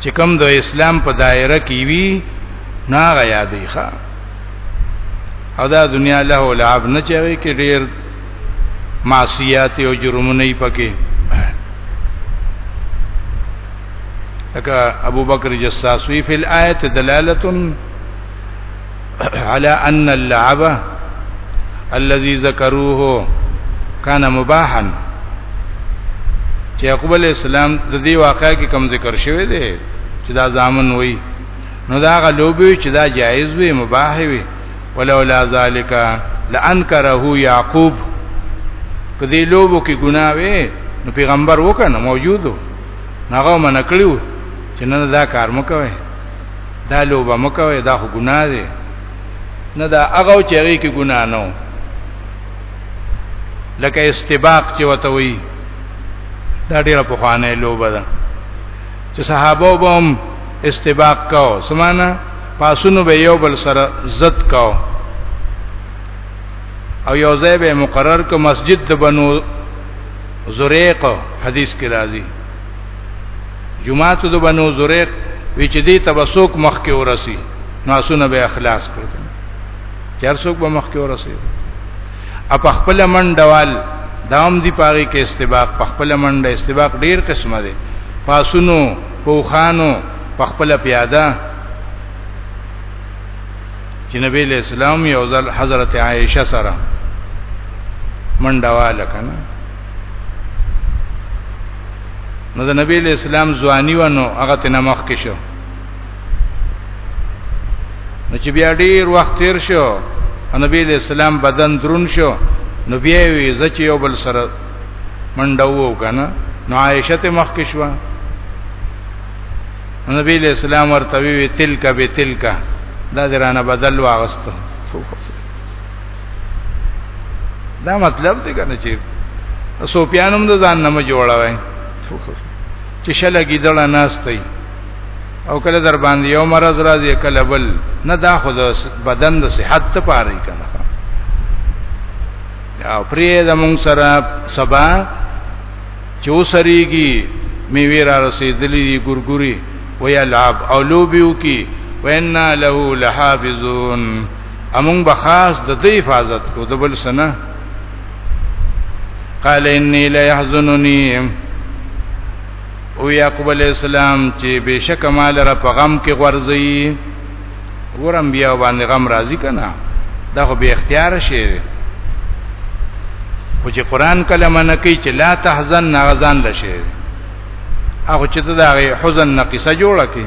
چې کوم د اسلام په دایره کې وي ناغه یادې ښا او دا دنیا له لعب نه چوي کې ډېر معصیات او جرمونه یې پکې اکا ابو بکر جساسوی فی الایت دلالتن على ان اللعب الذي ذكروه کان مباحا چې یعقوب علی السلام د دې واقعې کې کم ذکر شوی دی چې دا ځامن وای نو دا غلوبي چې دا جایز وي مباح وي ولولا ذالک لانکره یعقوب کدی لوبو کې ګناه وي نو پیغمبر وکنه موجودو هغه من کړیو چې نه دا کار مکوي دا لوبه مکوې دا خو ګناه دی نه دا هغه چې هغه کې ګناه نه و لکه استباق چې وته وي دا ډیره په خوانه لوبه ده چې صحابه وبم استباق کاو سمانا پاسونو به یو بل سره زد کاو او یو ځای به مقرر کو مسجد د بنو زریق حدیث کې راځي جمعه ته د بنو زریق وی چې دی تبسوک مخ کې ورسی ناسونه به اخلاص کړو چر څوک به مخ کې ورسی اپ خپل منډوال دام دی پاره کې استباق په خپل منډه استباق ډیر قسمه دی پاسونو پوخانو په خپل پیاده چې نبی له اسلام یو ځل حضرت عائشه سره منډواله کنه نو د نبی له اسلام ځواني ونه هغه تنه مخ کې شو نو چې بیا ډیر وخت تیر شو نبی له اسلام بدن درون شو نو بیا وی زچ یو بل سره منډو کنه نو عائشه ته مخ کې شو نبی له اسلام ورته وی تلک به تلک دا درانه بدل واغستو دا مطلب دی کنه چې سوپیانم د ځان نه جوړاوي چې شله گیدل ناشتي او کله در باندې یو مرز راځي کله بل نه دا خو د بدن د صحت ته پاره کنه او پرې د مون سره سبا چوسریږي میوه را رسیدلې دي ګورګوري ویلعب او لوبیو کی وینا له لحافظون امون بخاص د دې حفاظت کو د بل سنه قال انی لا يحزنني او یعقوب علی السلام چې بشک مال را په غم کې غورځي ورم بیا باندې غم راضی کنا دا خو به اختیار شي خو چې قران کلمه نه کوي چې لا تحزن ناغزان لشي هغه چې دا حزن نقصه جوړه کوي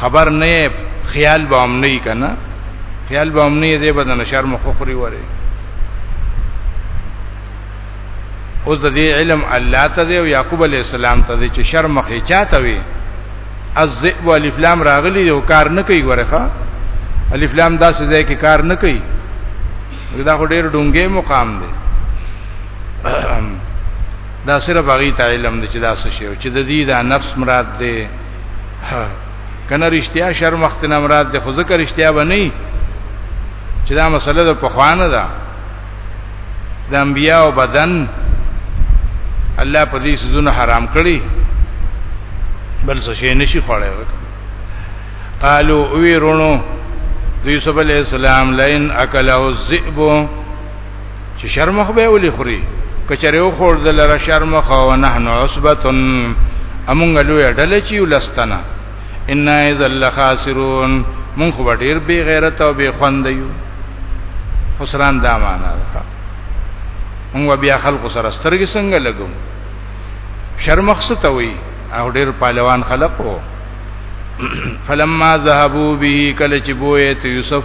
خبر نه خیال به هم نه کنه خیال به هم نه دې بدن شرم خوخري وره اوس د دې علم الله ته دی او یعقوب علی السلام ته دی چې شرم مخې چاته وي الذئب الف لام راغلی او کار نه کوي ورخه الف لام داسې ځای کې کار نه کوي دا خو ډېر ډونګې مقام دی دا صرف هغه ته علم دی چې دا څه شی او چې د دې دا نفس مراد دی کنه رښتیا شرم وخت نه مراد د خو ذکر رښتیا بنئ چې دا مسله د پخوانه ده د انبیاء او بدن الله په دې سيزونه حرام کړی بل څه شي نشي خوړای قالو ویرونو د یوسف علی السلام لئن اکله الذئب چې شرمخ به ولي خوري کچره یو خور د لره شرمخ او نه نو عصبتن امونګ لوی ډله چې ولستنه ان اذا لخاسرون مونږ خو ډیر بی غیرت او بی خوند یو خسران دا معنا ده مونږ بیا خلق سره سترګې څنګه لګو شرمخ ستوي او ډیر پهلوان خلقو فلما ذهبوا به کله چې بوې ته یوسف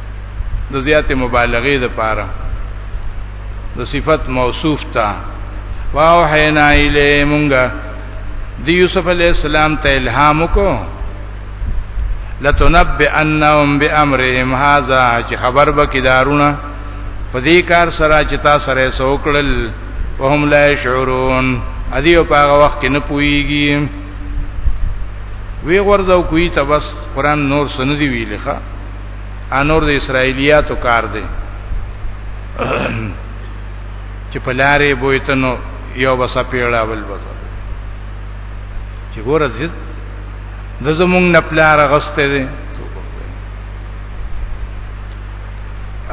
د زیات مبالغه د پاره د صفت موصوف تا واوحینا الی مونږه د یوسف علی السلام ته الهام کو لتنبئنهم بامرهم هذا چې خبر به کې دارونه په دې کار سره چې تا سره سوکړل وهم لا شعورون ادي په هغه وخت کې نه پويږي وی غرزو کوي ته بس قران نور سندي ویلخه انور د اسرایلیاتو کار دی چې په لارې بویتنو یو بس پیړا بل بس چې ګوره دې د زمونږ نه پلار غسته دي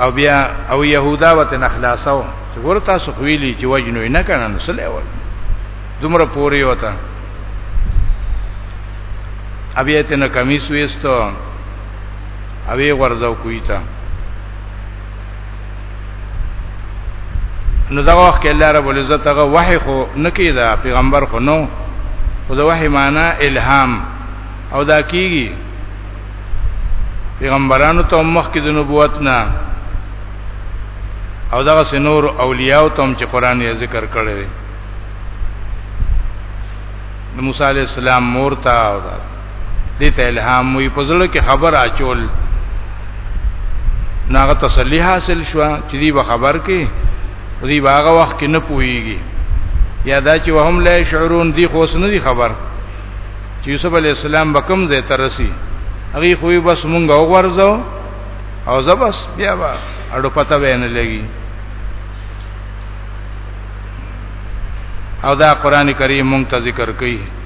او بیا او يهودا وته نخلاصو چې ګوره تاسو خویلی چې وجنو نه کنه نو سلې ول دومره پوري وته ابي ته نه کمیس وېستو اوی ورځو کوي تا نو دا وخت کې الله رب العزت هغه وحي خو نکیدا پیغمبر خو نو خو دا وحي معنی الهام او دا کیږي پیغمبرانو ته مخ کې د نبوت نه او دغه سنور اولیاء ته هم چې قران یې ذکر کړی دی موسی علی السلام مور ته او دې ته الهام وي په زړه کې خبر اچول ناغه تسلی حاصل شو چې دی به خبر کې دی باغه وخت کې نه پويږي یا دا چې وهم لا شعورون دی خو سن دي خبر چې یوسف علی السلام به کوم ځای ته رسی هغه خو بس مونږ وګورځو او زبس بیا به اړو پته وینه لګي او دا قران کریم مونږ ته ذکر کوي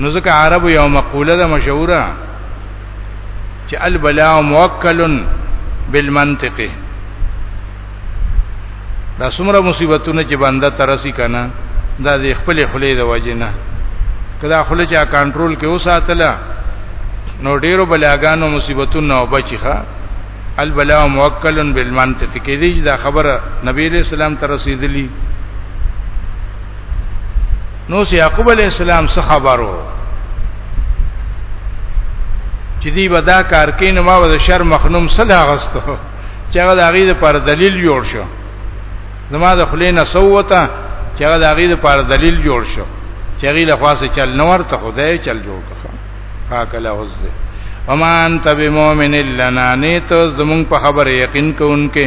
نو ځکه عربو یو مقوله ده مشهوره چې البلاء موکل بالمنطق دا څومره مصیبتونه چې بنده ترسي کنه دا د خپل خلې د وجنه کدا خلې چا کنټرول کې وساتله نو ډیرو بلاګانو مصیبتونو او بچخه البلاء موکل بالمنطق کې دې دا خبره نبی له سلام ترسیدلی نو سي يعقوب عليه السلام څخه خبرو چې دی به دا کار کین ما به شر مخنوم سلا غستو چې هغه د هغه پر دلیل جوړ شو زما د خلې نه سوته چې هغه د هغه پر دلیل جوړ شو چې هغه له خاصه چل نور ته خدای چل جوړ کړه فاکل اوس دې امان تب مومن لنا نیت زمون په خبره یقین کوونکې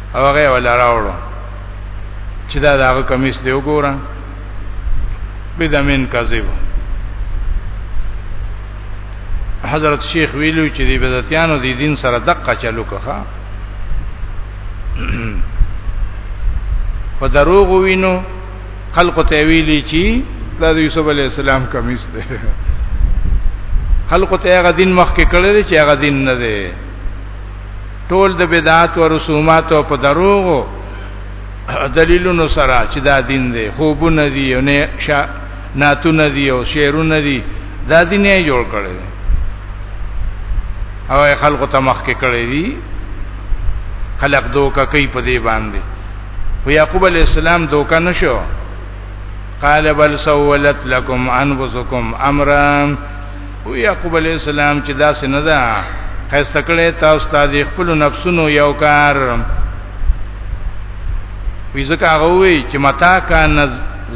او هغه ولا راوړو چې دا داغه کمیس دی وګوره بدمن کذب حضرت شیخ ویلو چې دی بدعتانو دی دین سره دقه چلو کخه په دروغ وینو خلق ته ویلی چې دا د یوسف علی السلام کمیس دی خلق ته هغه دین مخ کې کړی چې هغه دین نه دی ټول د بدعات او رسومات او په دروغو دلیلونو سره چې دا دین دی خوبونه دی او نه شا ناتونه دی او شعرونه دی دا دین یې جوړ کړی او خلکو ته مخ کې کړی دی خلق دوکه کوي په دې باندې خو یعقوب علی السلام دوکه نشو قال بل سولت لكم انفسكم امرا او یعقوب علی السلام چې داسې نه ده خسته کړي تاسو ته د خپل نفسونو یو کار وی ځکه هغه وی چې متا کان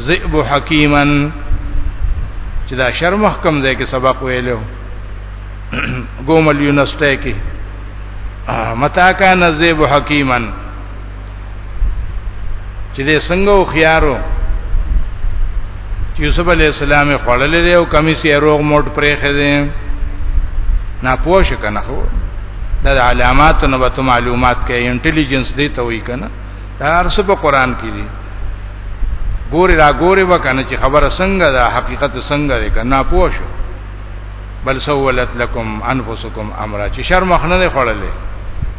ذئب حکیمن چې دا شر محکم ځای کې سبق ویلو ګومل یونسټه کې متا کان ذئب حکیمن چې دې څنګه او خيارو چې یوسف علی السلام خړلې دی او کمی سي روغ موټ پرې خدي نه پوښ کنه خو دا علامات نو به معلومات کې انټيليجنس دی ته وی کنه دا ارس په قران کې دي ګوري را ګوري وکنه چې خبره څنګه ده حقیقت څنګه ده کنه پوښ بل سولت لكم انفسكم امر چې شرم خنه خړلې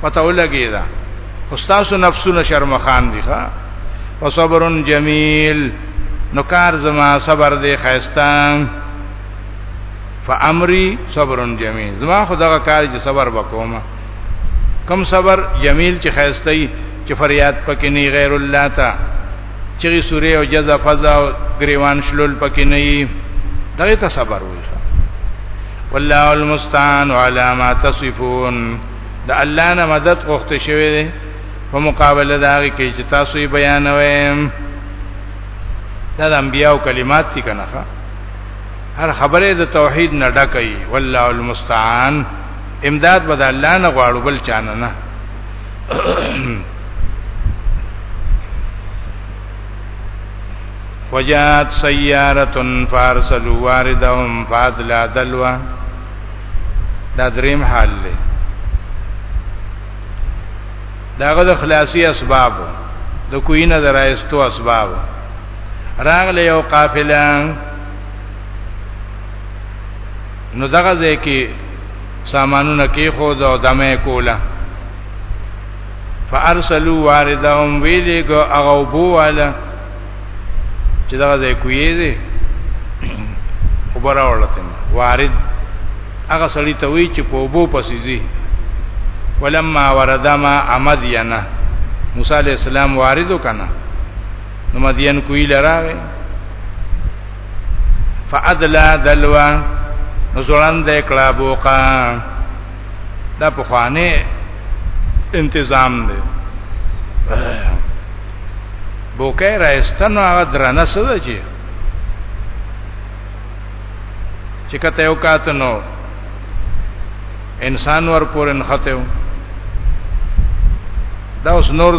پته ولګی دا استاسو نفسونه شرمخان دي ښا وصبر جمیل نو کار زما صبر دی خیستان فامری صبر جمیل زما خدغه کار چې صبر وکوم کم صبر جمیل چې خیستای چې فریاد پکې نه غیر الله تا چې سوره او جزا فزا او گریوان شلول پکې نه یي دغه ته صبر وایي والله المستعان علامات تصفون د الله نه مدد غوښته شوی دی په مقابله دا غي کې چې تاسو یې بیانوي دا د انبیانو کلمات دي کنه هر خبره د توحید نه ډکه وي والله المستعان امداد به د الله نه غواړو بل چانه نه وجات سیارتن فارسلوا واردهم فاضل دلوا دا دریم حال دی داغه د خلاصي اسباب د کوی نه درایستو اسباب راغله یو قافله نو دغه ځکه سامانونه کې خو د دمه کوله فارسلوا واردهم ویلګو اغوبو والا چې دا ځای کوی دی وبره ولته وارد هغه سړی ته وی چې په وبو پسې زی ولما وردما امد ینا موسی علی السلام واردو کنا نو مدین کوی لراغه فادلا دلوا نو ځوړند کړه بوقا دا په خوانه تنظیم دی بوکه راستنو هغه درنه سده چې چې کته یو کاتنو انسان ور پورن خته دا اوس نور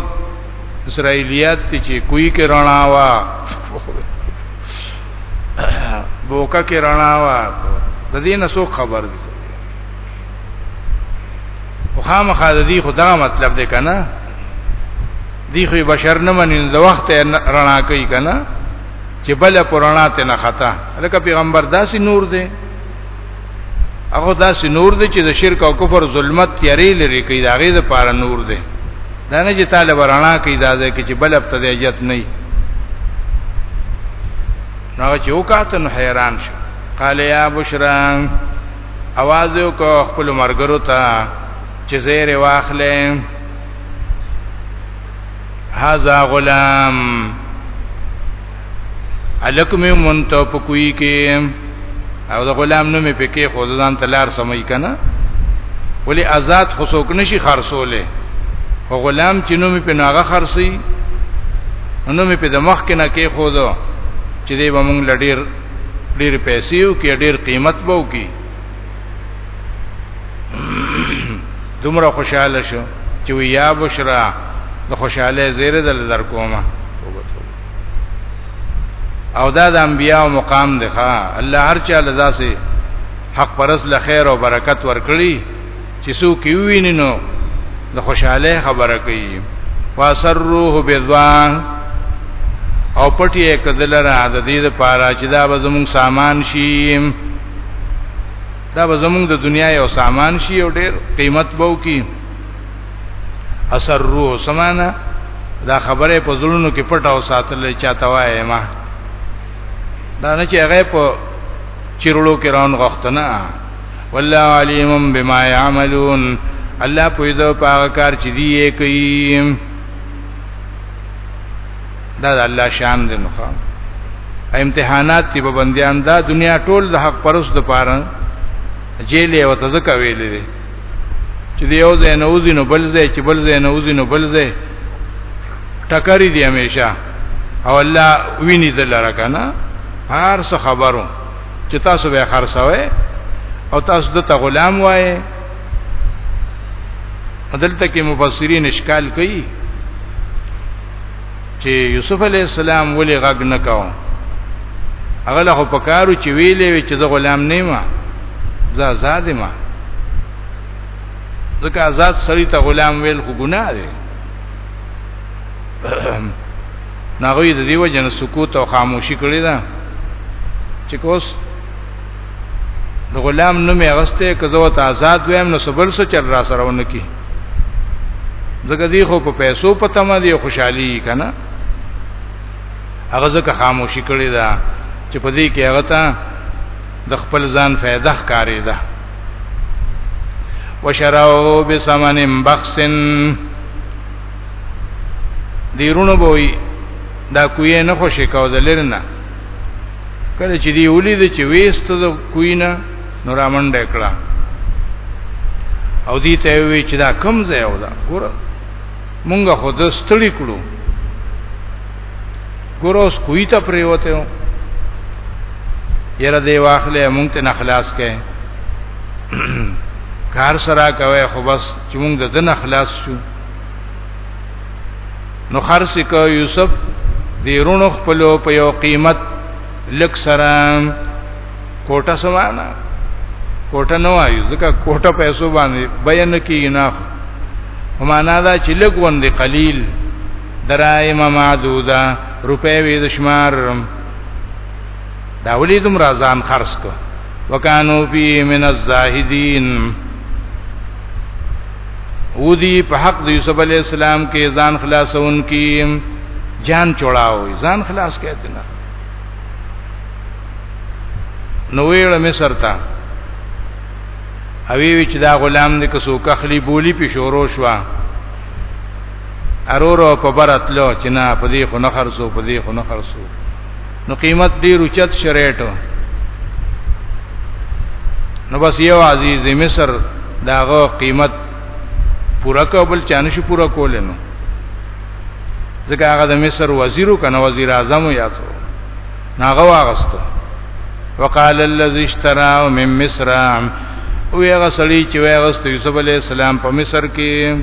اسرائیلیات تی چې کوی کې رڼا وا بوکا کې رڼا وا د دې نه څو خبر دي او خامخا د دې خدا مطلب دی کنه دی خو بشر نه مني د وخت رڼا کوي کنه چې بل پرانا ته نه خطا لکه پیغمبر داسې نور دی هغه داسې نور دی چې د شرک او کفر ظلمت تیارې لري کوي دا غي د پاره نور دی دا نه چې طالب رڼا کوي دا ده چې بل ابتدای جت نه نو چې وکاتن حیران شو قال یا بشران आवाज یو کو خپل مرګرو ته چې زیر واخلې هاذا غلام الکم منتو پکوي کې او د غلام نوم په کې خو ځان تلار سمې کنه ولی آزاد خصوک نشي خرصولې او غلام چې نوم په ناغه خرصي نوم په د مخ کې نه کې خو دو چې دې به مونږ لډیر ډېر پیسې او کې ډېر قیمت بو کې دومره خوشاله شو چې یا بشرا د خوشاله زیره دل در کومه او دا د انبیاء مقام دی ښا الله هر چا لداسي حق پرس له خیر او برکت ورکړي چې څوک یې ویني نو د خوشاله خبره کوي واسروه بذوان او پټي کدل را د دې لپاره چې دا به زموږ سامان شي دا به زموږ د دنیا یو سامان شي او ډېر قیمت بو کی اسروه سمانا دا خبره په زړونو کې پټه او ساتل چاته وایې ما دا نه چې هغه په چیرلو کې روان غوښتنه والله علیم بما یعملون الله په دې په هغه کار چې دی یې کوي دا د الله شان دی نو امتحانات تی په بندیان دا دنیا ټول د حق پرست د پاره جیلې او تزکه ویلې دي چې دی یو ځای نه وځي نو بل ځای چې بل ځای نه وځي نو بل ځای ټکرې دي همیشه او الله ویني دلاره کنه هر څه خبرو چې تاسو به خرڅوي او تاسو د ته غلام وای دلته کې مفسرین اشکال کوي چې یوسف علی السلام ولې غږ نه کاو هغه له پکارو چې ویلې وی چې زه غلام نه ما زه آزاد ما ځکه آزاد سړی ته غلام ویل خو ګناه دی ناغوی د دیو جن سکوت او خاموشي کړی دا چې کوس د غلام نوم یې غسته کزو ته آزاد ویم نو سبل سو چر را سره ونکی زګه دی خو په پیسو پته ما دی خوشحالي کنه هغه زکه خاموشي کړی دا چې په دې کې هغه ته د خپل ځان فائدہ ښکارې ده وشراو بسمن بخسن دیرونو بوي دا کوی نه خوشی کو دلرنه کله چې دی ولید چې وېست د کوینه نو رامنډه کړه او دې ته وی چې دا کم ځای و دا ګور مونږ خو د ستړي کړو ګور اوس کوی ته پریوته و یره دی واخلې مونږ ته نخلاص کړي کار سره کوي خو بس چې موږ د دنه خلاص شو نو خرڅ کو یوسف دی رونو خپل په یو قیمت لک سره کوټه سمانا کوټه نو وایو ځکه کوټه پیسو باندې بیان کیږي نه همانا دا چې لګ وندې قلیل درایم معدوده روپې وې د شمار دا ولې دوم رازان خرڅ کو وکانو فی من الزاهدین ودی په حق د یوسف علی السلام کې ځان خلاصون کی جان چوڑاو ځان خلاص کہتے نه نو ویل مصر ته اوی وی چې دا غلام دې کسو کخلی بولی په شورو شو ارورو په براتلو چې نه په دې خو نه خرڅو په دې خو نه خرڅو نو قیمت دی رچت شریټو نو بس یو عزیز مصر داغه قیمت پورا کول چانه شي پورا کول نو ځکه هغه د مصر وزیرو کنه وزیر اعظم یا څو ناغه واغستو وقال الذي اشتراه من مصر او هغه سړی چې واغستو یوسف علی السلام په مصر کې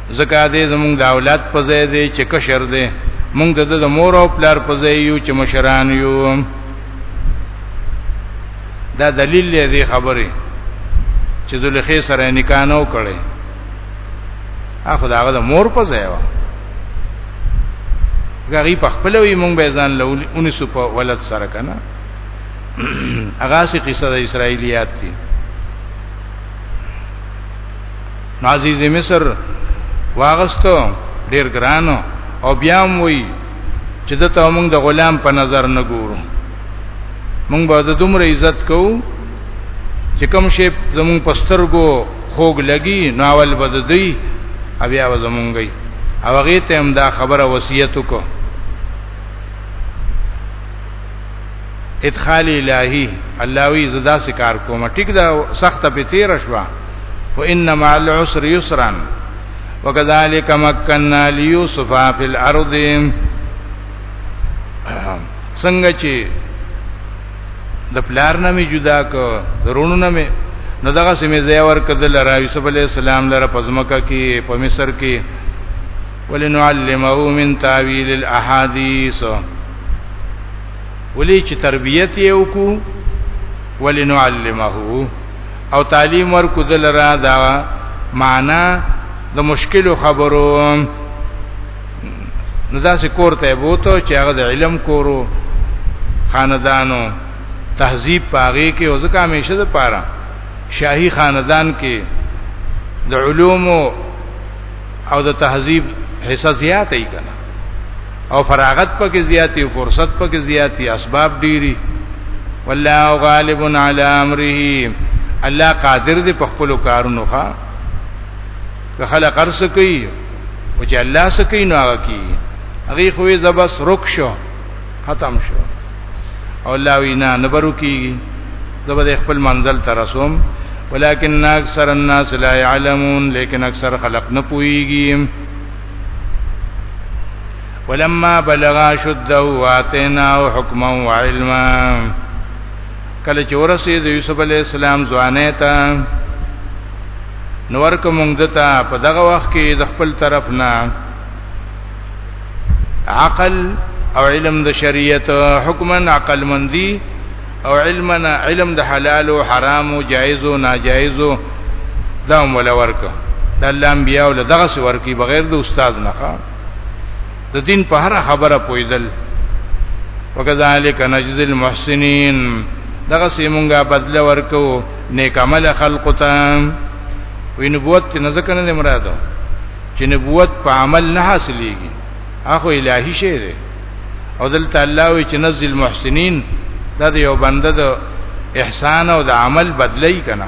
زکه دې زمونږ د اولاد په ځای دې چې کشر دې مونږ د د مور او پلار په ځای یو چې مشران یو دا دلیل دې خبره چې زلخې سره نکاح نه وکړي اخو داغه د مور په ځای و غری په خپل وی مونږ به ځان له 1900 په ولادت سره کنه اغاسی قصه د اسرایلیات دی نو عزیز مصر واغستو ډیر ګرانو او بیا هم وی چې د ته موږ د غلام په نظر نه ګورو موږ به د دومره عزت کوو چې کوم شی زموږ پسترګو خوګ لګي نو اول بد دی بیا به زمونږی او هغه ته هم دا خبره وصیت وکړه ادخال الهی الله وی زدا سکار کوم ټیک دا سخت په تیر شوا وانما العسر یسرا وكذلك مكننا ليوسف في الارض څنګه چې د پلار نه می جدا ک درونو نه می نو دغه سیمه زیور کدل را یوسف علی السلام لره پزمکه کې په مصر کې ولنعلمه من تاویل الاحاديث ولی چې تربیت یې وکړو ولنعلمه او تعلیم ورکو دلرا دا معنا د مشکل خبرو نو دا سې کور ته بوته چې هغه د علم کورو خاندانو تهذیب پاغي کې او ځکه همیشه د پاره شاهي خاندان کې د علومو او د تهذیب حصہ زیات ای کنه او فراغت پکې زیاتی او فرصت پکې زیاتی اسباب ډیری والله غالب علی امره الله قادر دی په خپل کارونو ښا که خلق ارس کوي او چې الله سکه نو هغه کوي هغه خو زبس رک شو ختم شو او الله وینا نبرو کیږي زبر خپل منزل ته رسوم ولكن اکثر الناس لا يعلمون لیکن اکثر خلق نه پويږي ولما بلغ شده واتینا حکما وعلما کله چې ورسید یوسف علی السلام ځوانه ته نور کوم دته په دغه وخت کې د خپل طرف نه عقل او علم د شریعت حکما عقل مندي او علما علم د حلال او حرام او جایز او ناجایز دا هم ولا ورک د الله انبیاء ول دغه څه ورکی بغیر د استاد نه د دین په هر خبره پویدل وکذالک نجز المحسنین دغه سیمونګه بدله ورکو نیک عمل خلق ته وینبوت نه ځکنه مرادو چې نبوت په عمل نه حاصلېږي هغه الهي شی دی او دلته الله وی چې نزل المحسنین دا د یو بنده د احسان او د عمل بدلی کنه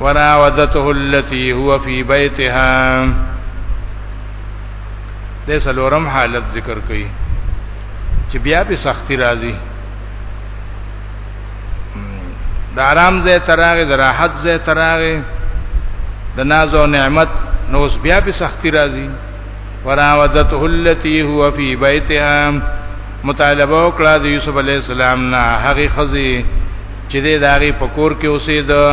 وراودته التي هو في بيتها د سلورم حالت ذکر کړي چې بیا به سختی راځي د آرام ځای تراغه د راحت ځای تراغه د ناز او نعمت نو اوس بیا په سختی راځي وراودته التي هو في بيتها مطالبه وکړه د یوسف علی السلام نه هغه خزي چې د داغي پکور کې اوسېده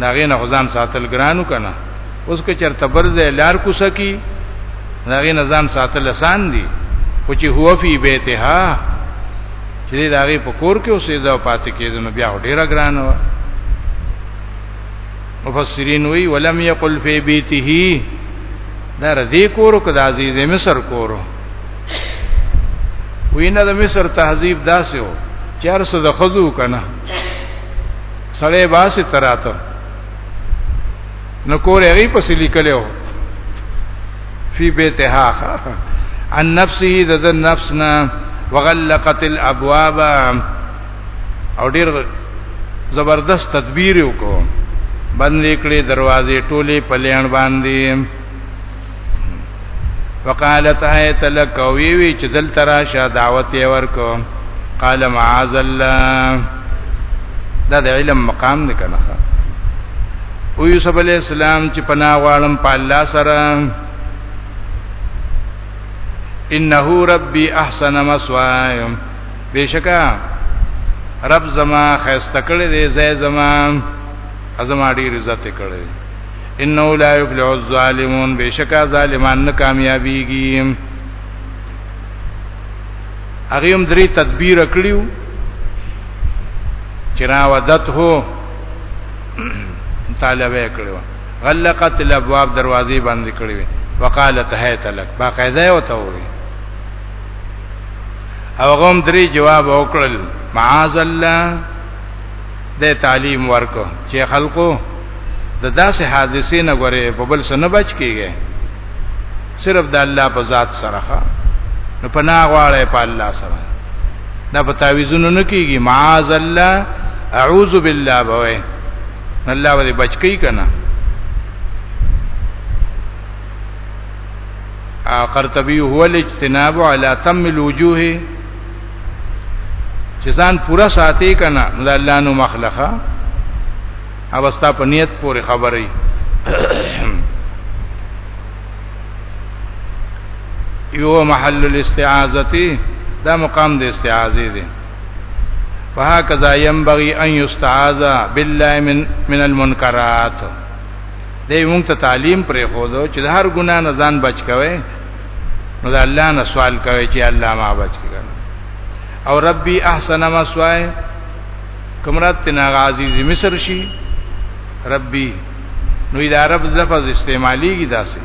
دا غي نه ځان ساتل ګرانو کنه اوس که چرته بل ځای لار کوسه کی دا غي نه ځان ساتل آسان دي خو چې هو فی بیتها چې دا غي په کور کې اوسې دا پاتې کېدو نو بیا ډیره ګرانه و مفسرین وی ولم یقل فی بیته دا رضی کور کدا عزیز مصر کورو وینه د مصر تهذیب داسې و چار څه د خزو کنه سړی باسي تراته نو کور هغه پسې لیکلو فی بیتها عن نفسه د نفسنا وغلقت الابواب او ډیر زبردست تدبیر وکړو بندې کړې دروازې ټولې په لېڼ باندې وقالت آیت لک وی وی چې دل تراشه دعوت یې ورکو قال معاذ الله دا د علم مقام نه کنه او یوسف علی السلام چې پناه غواړم په الله سره انه ربي احسن مسوایم بشکا رب زما خسته کړی دی زې زما ازما ډیر عزت کړی انه لا یفلح الظالمون بشکا ظالمان نه کامیابیږي هغه هم درې تدبیر کړیو چراودت هو طالبې کړو غلقت الابواب دروازې بند کړې وي وقالت هيت لك باقاعده وته وي او غوم درې جواب وکړل معاذ الله د تعلیم ورکو چې خلکو د داسې حادثې نه غوري په بل څه نه بچ کیږي صرف د الله په ذات سره نو پناه غواړي په الله سره دا په تعویذونو نه کیږي معاذ الله اعوذ بالله بوي الله ولې بچ کی کنه قرطبی هو الاجتناب على تم الوجوه چې ځان پورا ساتي کنه د الله نو مخلخه اوستا په نیت پورې خبرې یو محل الاستعاذتی دا مقام د استعاذې دی وهكذا ينبغي ان يستعاذ بالله من من المنکرات دې موږ ته تعلیم پرې خو دو چې هر ګناه نه ځان بچ کوي نو دا الله نه سوال کوي چې الله ما بچ کړه او ربي احسن مسوای کمرات تنا عزیز مصر شي ربي نو دا رب لفظ استعماليږي داسې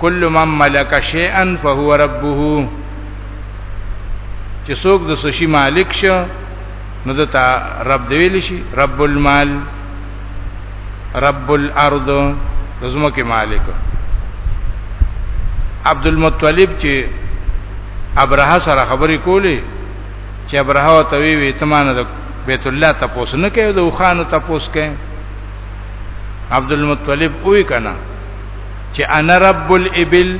کل من ملک شیئا فهو ربه چې څوک د سشي مالک شه نو دته رب دی ویل شي رب المال رب الارض زمو کې مالک عبد المطلب چې ابراه سره خبرې کولې چې ابراه ته وی وی تمانه د بیت الله تاسو نه کوي د خوانو تاسو کوي عبد المطلب وی کنا چې انا رب الابل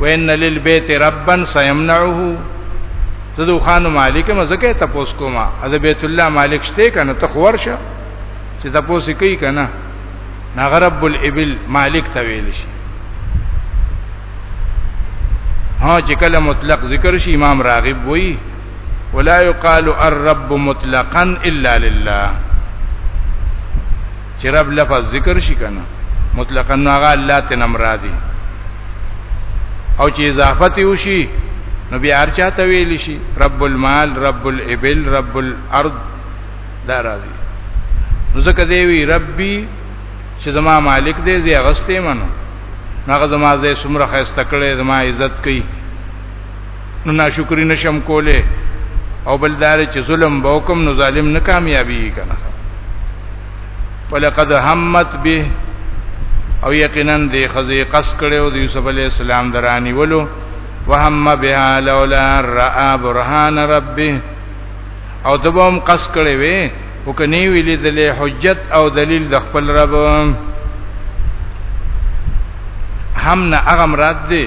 وان للبيت ربا سيمنعه ته د خانو مالک مزکه تپوس کوما د بیت الله مالک شته کنه ته خورشه چې تپوس کوي کنه ناغه رب الابل مالک ته ویل شي ها چې کله مطلق ذکر شي امام راغب وایي ولا يقال الرب مطلقا الا لله چې رب لفظ ذکر شي کنه مطلقاً هغه الله ته نمرادي او چې اضافت وشي نو بیا ارچا ته ویل شي رب المال رب الابل رب الارض دا راځي نو ځکه دی وی ربي چې زما مالک دی زی غسته منو هغه زما زې سمره خسته کړې زما عزت کوي نو ناشکری نشم کوله او بل دار چې ظلم بوکم نو ظالم نه کامیابی کنه ولقد همت به او یقینا دې خزي قص کړو د یوسف علی السلام درانی ولو وهم بها لولا را برهان ربه او دبوم قص کړي وي او کني ویلې د حجت او دلیل د خپل رب هم نه هغه مراد دی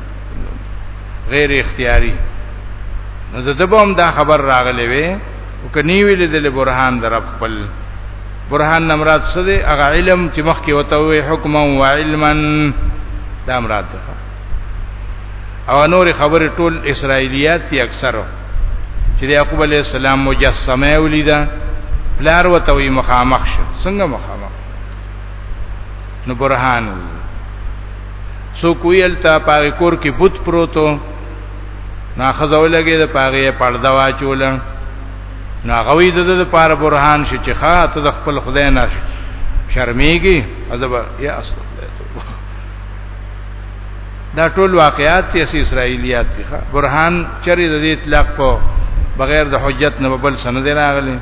غیر اختیاري نو د دبوم دا خبر راغلی وي او کني ویل د برهان در خپل برهان نمراد څه دی هغه علم چې مخکې وته وي حکم او علما دا مراد ده او نور خبره ټول اسرایلیات دي اکثر چې د یعقوب علی السلام مجسمه ولیدا پلار وته وي مخامخ شو څنګه مخامخ نو برهان وي سو کویل ته پاره کور کې بوت پروتو نا خزو لګي د پاره پړدا واچول نا غوي د د پاره برهان شي چې خا ته د خپل خدای نه شرمېږي عذاب یا اصل دا ټول واقعات چې اسرایلیات دي برهان چری د دې اطلاق په بغیر د حجت نه بل سند راغلي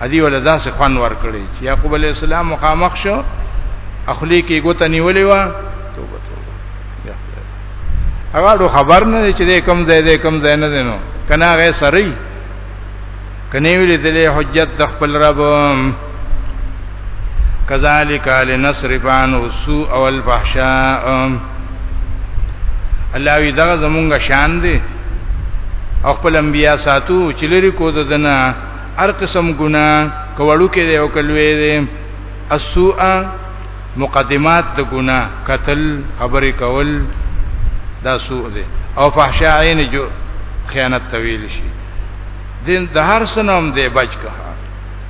ادي ول داسې خوان ور کړی چې یعقوب علی السلام مخامخ شو اخلی کې ګوت نیولې و توبه توبه هغه خبر نه چې دې کم ځای دې کم ځای نه دینو کنا غې سری کني ویلې دې حجت د خپل رب کذالک لنصرف عنه السوء والفحشاء الله وی دا زمونږ شان دی او خپل انبیا ساتو چې لري کو ددنه هر قسم ګنا کوړو کې دی او کلوې دی السوء مقدمات د ګنا قتل خبرې کول دا سوء دی او فحشاء نه جو خیانت طویل شي دین د هر سنوم دی بچ کا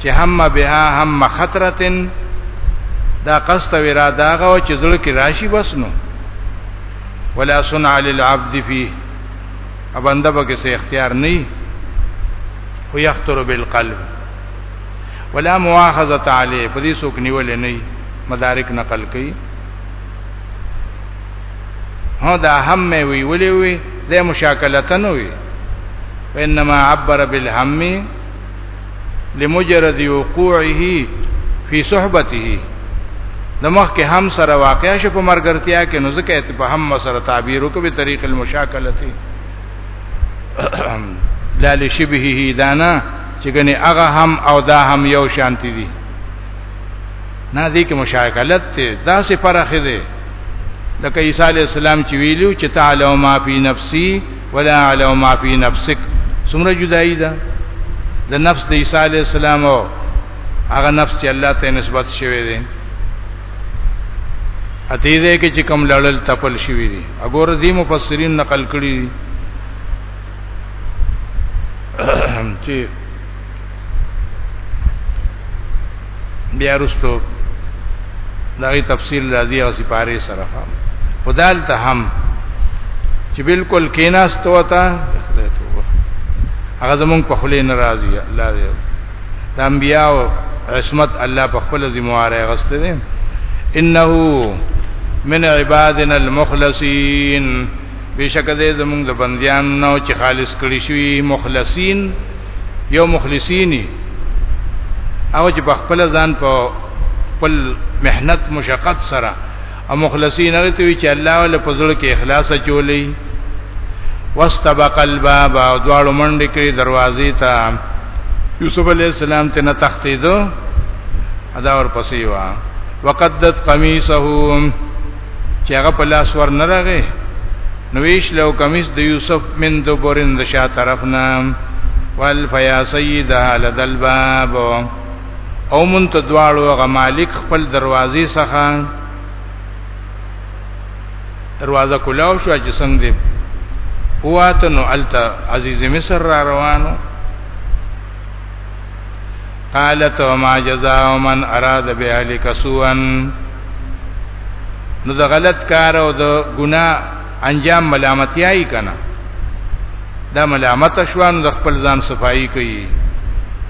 چې هم بها هم خطرتن دا قصد او اراده غو چې زړه کې راشي بس نو ولا صنع للعبد فيه ابنده به کې اختیار نه خو یختر بالقلب ولا مواخذه علی په دې څوک نیول نه مدارک نقل کوي هو دا هم وی ولې وی د مشاکلتن وی وانما عبر بالهم لمجرد وقوعه فی صحبته د مخ کې هم سره واقع شو په مرګرتیا کې نو ځکه ته په هم سره تعبیر وکړي په طریق المشاکلتی لا لشبهه دانا چې ګنې هغه هم او دا هم یو شانتی دي نه دې کې مشاکلت ته دا سفر اخی ده لکه عیسی علی السلام چې ویلو چې تعالی ما فی نفسی ولا علم ما فی نفسک څومره جدائی ده د نفس د عیسی علی السلام او هغه نفس چې الله ته نسبت شوی دی اته دې کې چې کم لړل تپل شوی دی اګور دې مفسرین نقل کړی چې بیا رستو دغه تفصیل راځي او سپاره سره هم خدال ته هم چې بالکل کیناست وتا خدای ته هغه زمونږ په خله ناراضي الله دې د انبیاء او عصمت الله په خپل ذمہاره غسته دي انه من عبادنا المخلصین بشک دې زمونږ د بنديان نو چې خالص کړی شوی مخلصین یو مخلصینی هغه چې په خپل ځان په خپل مهنت مشقت سره او مخلصین هغه ته چې الله ول په زړه کې اخلاص چولې واستبق الباب او دواړو منډې کړې دروازې ته یوسف علی السلام ته نه تختیدو ادا ور پسې وا وقدت قمیصه چې هغه په لاس ور نه راغې نویش لو کمیس د یوسف من دبرن د شا طرفنا والفیا سیدها لد الباب او من تدوالو غ مالک خپل دروازې څخه دروازه کولاو شو چې څنګه دی هوا ته نو الته عزیز مصر را روانو قالت وما جزاء من اراد بهلك سوءا نو د غلط کار او د ګنا انجام ملامتیای کنا دا ملامت شوان د خپل ځان صفائی کوي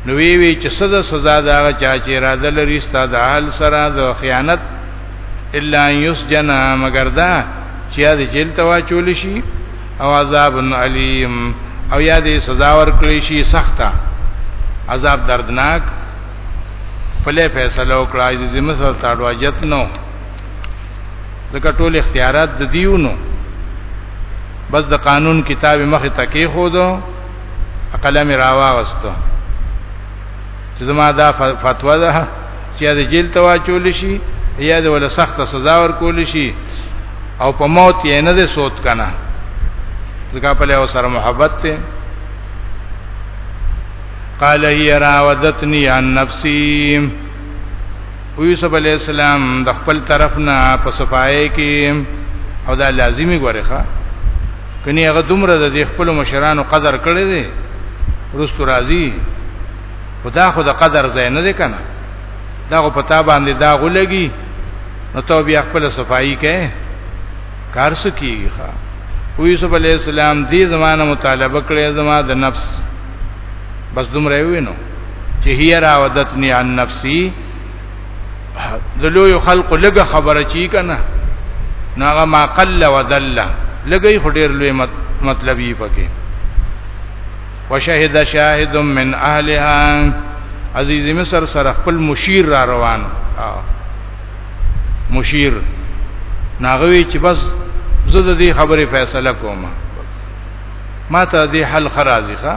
نو وی وی چې سزا سزا دا چا چې را دل رښتا د حال سره د خیانت الا یسجنا مگر دا چې د جیل توا چول شي او عذاب علیم او یا دې سزا ورکړي شي سخته عذاب دردناک فلې فیصله وکړه عزیز مصر تاړو جت نو ځکه ټول اختیارات د دیونو بس د قانون کتاب مخه تکي خو دو قلم راوا واستو چې زما دا فتوا ده چې د جیل ته واچول شي یا د ول سخت سزا ورکول شي او په موت یې نه ده سوت کنه ځکه په له سره محبت ته قال هي راودتني عن نفسي یوسف علی السلام د خپل طرف نه په صفای کې او دا لازمی غوړخه کني هغه دومره د خپل مشرانو قدر کړی دی رستو راضی خدا خو د قدر ځای نه دی کنه دا په تا باندې دا غلګي نو ته بیا خپل صفائی کې کار سکیږي ښا او یوسف علی السلام دې زمانه مطالبه کړې زما د نفس بس دومره وینو چې هي راودتنی عن نفسي د لوی خلق لګه خبره چی کنه ناغه ما قل ودل لګی خډیر لوی مطلبی پکې وشهد شاهد من اهلها عزیز مصر سره خپل مشیر را روان مشیر ناغوی چې بس زه د دې خبرې فیصله کوم ما ته دې حل خرازي ښا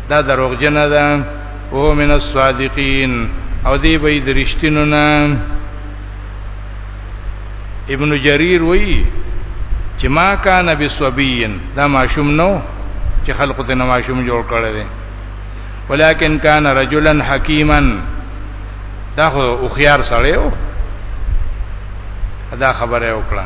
دا دروغجن ده او من الصادقین او دی به درشتینو نه ابن جریر وی چې ما کان بسوبین دا ماشوم نو چې خلقو ته ماشوم جوړ کړی دی ولیکن کان رجلا حکیما دا خو خيار سره یو دا خبره وکړه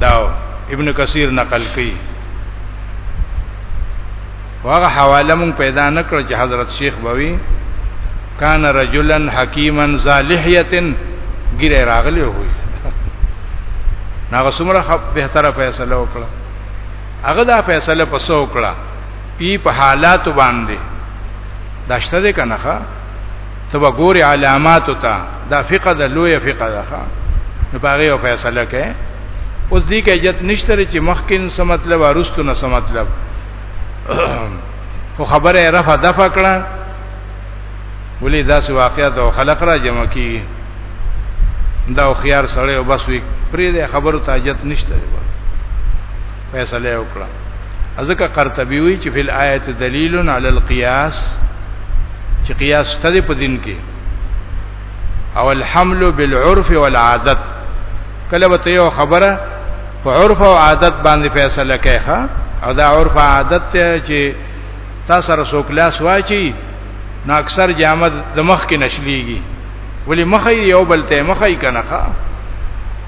دا ابن کثیر نقل کړي واغه حواله مون پیدا نکړ چې حضرت شیخ بوي کان رجلا حکیما ذالحیه ګره راغلی وي ناغه سمره خپ بهتره فیصله وکړه هغه دا فیصله پسو وکړه پی په حالات باندې داشته دې کنه تبا ګوري علامات ته دا فقه د لوی فقه ده نو باغې او فیصله کوي اوس دې کې اجت نشته چې مخکین څه مطلب ارستو نه څه مطلب خو خبره رفع دفع کړه ولې دا سه واقعیت او خلق را جمع کی دا خيار سره او بس وی پرې خبرو تاجت نشته فیصله وکړه ازکه قرطبی وی چې فل آیت دلیل علی القیاس چې قیاس ته په دین کې او الحمل بالعرف والعادت کله به یو خبره په عرف او عادت باندې فیصله کوي ها او دا عرف عادت ته چې تاسو سره سو کلاس واچي نو اکثر جامد د مخ کې نشلیږي ولی مخې یو بل ته مخې کنه ښا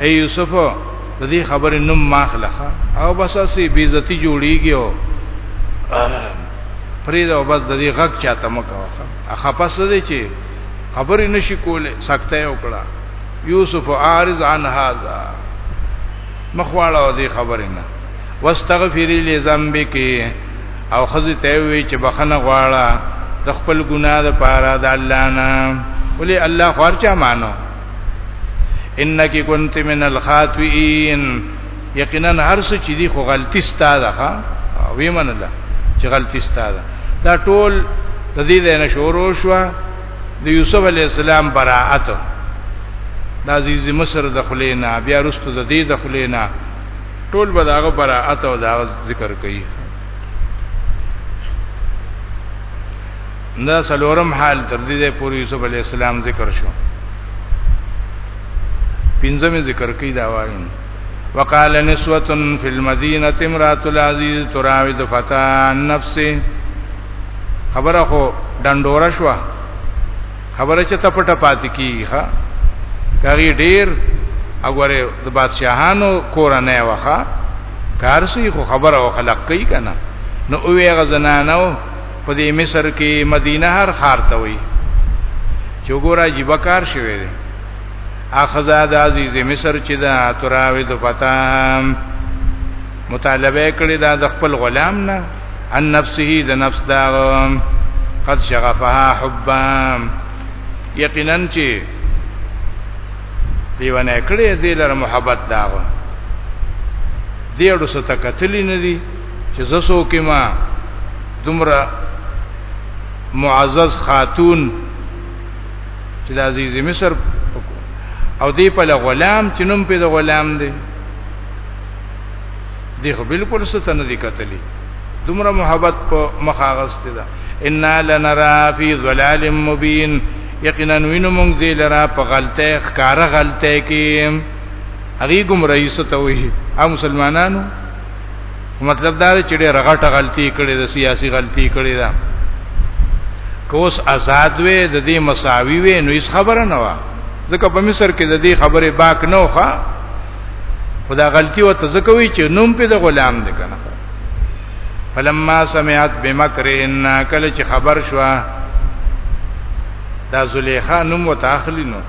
اے یوسف د دې خبرې نوم ماخلخه او بس اسی بیزتی جوړیږي او فرید او بس د دې غږ چاته مکوخه اخه پس دې چې خبرې نشي کولې سکته یو کړه یوسف عارض عن هذا مخواړه دې خبرې نه واستغفری لذنبک او خزی ته وی چې بخنه غواړه د خپل ګناه لپاره د الله نه ولې الله خورچا مانو انک كنت من الخاطئين یقینا هر څه چې دی خو غلطی ستاده ها وی منله چې غلطی ستاده دا ټول د دې د نشورو شو د یوسف علی السلام براءت د عزیز مصر د خلینا بیا رستو د دې د خلینا ټول به داغه براءت او دا ذکر کوي دا سلورم حال تر دې پورې یوسف علی السلام ذکر شو پنځمه ذکر کوي دا وایم وقال نسوه فی المدینه امراه العزیز تراود فتا نفسه خبره خو ډنډوره شو خبره چې تپټه پات کیږي کاری ډیر اګوره د بادشاہانو کور نه وخه کارسی خو خبره او خلق کوي کنه نو اوه غزنانو په دې مصر کې مدینه هر خار ته وي چې ګورا جی بکار شوی دی اخزا د عزیز مصر چې دا تراوی د پتا مطالبه کړی دا د خپل غلام نه ان نفسه د نفس دا قد شغفها حبا یقینا چې دیونه کړی دې لر محبت داغه دیړو ستکتلی ندی چې زسو کې ما دومره معزز خاتون چې د عزیز مصر او دی په غلام چې نوم په د غلام دی دی خو بالکل ستنه دی کتلی دومره محبت په مخاغست ده ان لنرا فی ظلال مبین یقینا وینم موږ دی لرا په غلطه ښکارا غلطه کې هغه ګم رئیس ته وی ا مسلمانانو مطلب دا چې ډېر غټه غلطي کړې ده سیاسي غلطي کړې ده کوس آزاد وې د دې مساوي وې نو هیڅ خبره نه و ځکه په مصر کې د دې خبرې باک نه وخه خدا غلطي وته ځکه وی چې نوم په د غلام دی کنه فلما سمعت بمکر ان کله چې خبر شو دا زلیخا نوم وتاخلی نو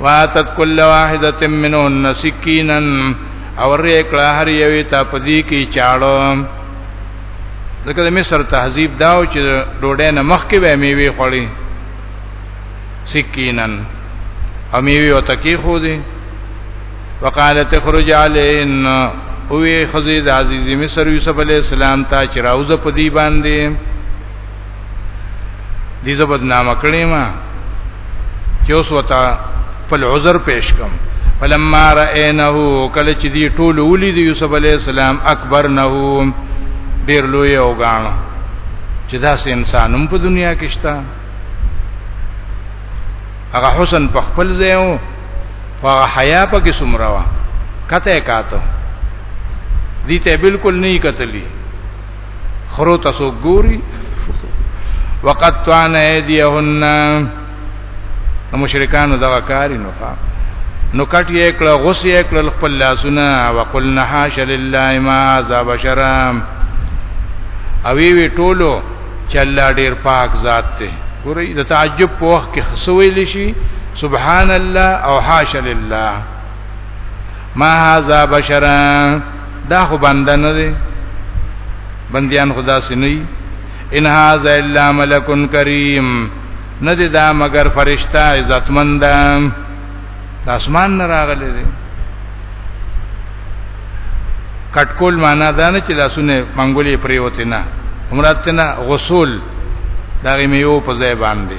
واتت کل واحده منهن سکینا او ری کړه هر یوې ته پدی کې چاړو ځکه د مصر تهذیب داو چې ډوډۍ نه مخکې به میوه خوري سکینن او میوه او تکی خو دي وقالت اخرج علین اوی خزید عزیزی مصر یوسف علی السلام ته چراوزه پدی باندې دې زبد نامه کړې ما چې اوس وتا په عذر پیش کوم فلما رأينه کله چې دی ټول ولید یوسف علی السلام اکبر نه ډیر لوی او غاڼه چې دا سه انسانم په دنیا کې شته هغه حسن په خپل ځای او هغه حیا په کې سمرا وا کته کاته دي ته بالکل نه کتلی خرو تاسو ګوري وقد طعن ايديهن د مشرکانو دغه کاری نو ښا نو کټ یې کړه غوس یې کړه خپل لاسونه وقلنا حاش لله ما ذا بشرا او وی ټولو چې الله ډیر پاک ذات دی ګورې د تعجب په وخت کې خسویل شي سبحان الله او حاش لله ما ذا بشرا دا خو بنده نه دی بندیان خدا سنوي ان هاذا الا ملک کریم نه دی دا مگر فرشتہ عزتمند د اسمان نه راغلی دی کټکول معنا دا نه چې لاسونه منګولې پریوته نه عمرات نه غسل دا غي میو په ځای باندې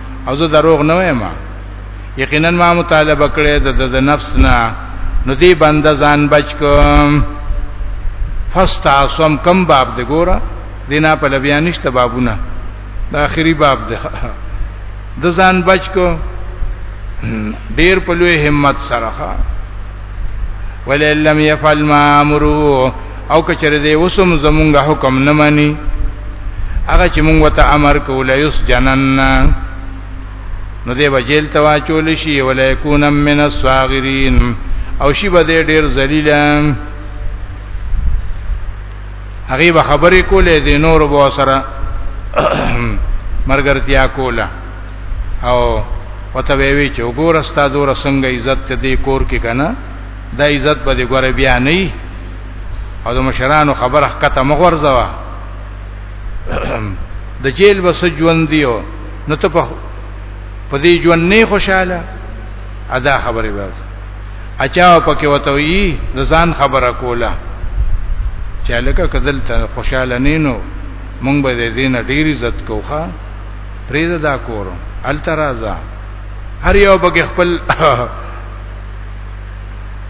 او زه دروغ نه وایم یقینا ما مطالبه کړې د د نفس نه نو دی بنده ځان بچ کوم فاستعصم کم باب دی ګوره دینا په لبیا نشته بابونه د اخري باب دی د ځان بچ کو ډیر په لوی همت سره ولئن لم يفعل ما امره او کچره دې وسم زمونږ حکم نه مانی هغه چې مونږ ته امر کول یوس جنن نو دې وجیل توا چول شي ولا یکون من الصاغرین او شی به دې ډیر ذلیل هغه به خبرې کولې دې نور به سره مرګرتیا کوله او وته وی چې وګوره ستا دور څنګه عزت ته دی کور کې کنه دا عزت به دی ګوره بیا نه او د مشرانو خبره حقته مغورځوا د جیل وس ژوند دیو نو ته په دې ژوند نه خوشاله ادا خبره وځه اچاو پکې وته وی د ځان خبره کوله چې لکه کدل ته خوشاله نینو مونږ به دې نه ډیر عزت کوخه پریزه دا کور الترازا هر یو بګ خپل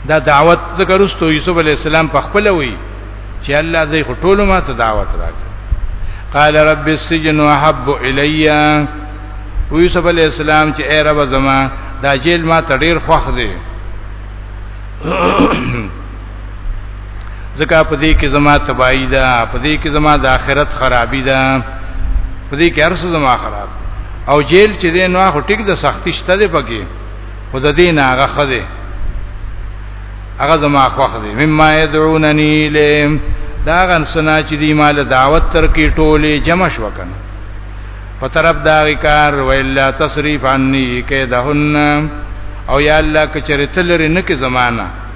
دا دعوت ذکر واستو یوسف علی السلام په خپل وی چې الله دې خټول ما ته دعوت راکړي قال رب السجن احب الی یوسف علی السلام چې اے رب زما دا جیل ما ته ډیر خوښ دی ځکه په دې کې زما تباہی ده په دې کې زما د آخرت خرابی ده په دې کې ارسه زما خراب او جیل چې دین نو خو ټیک د سختی شته ده پکې خو د دین هغه خده هغه زما خوخ دي مما يدعونني لهم دا غن سنا چې دی مال دعوت تر کې ټوله جمع شو کنه په طرف دا کار ویلا تصریف عني کیدهن او یا الله کچریتل رنه کې زمانہ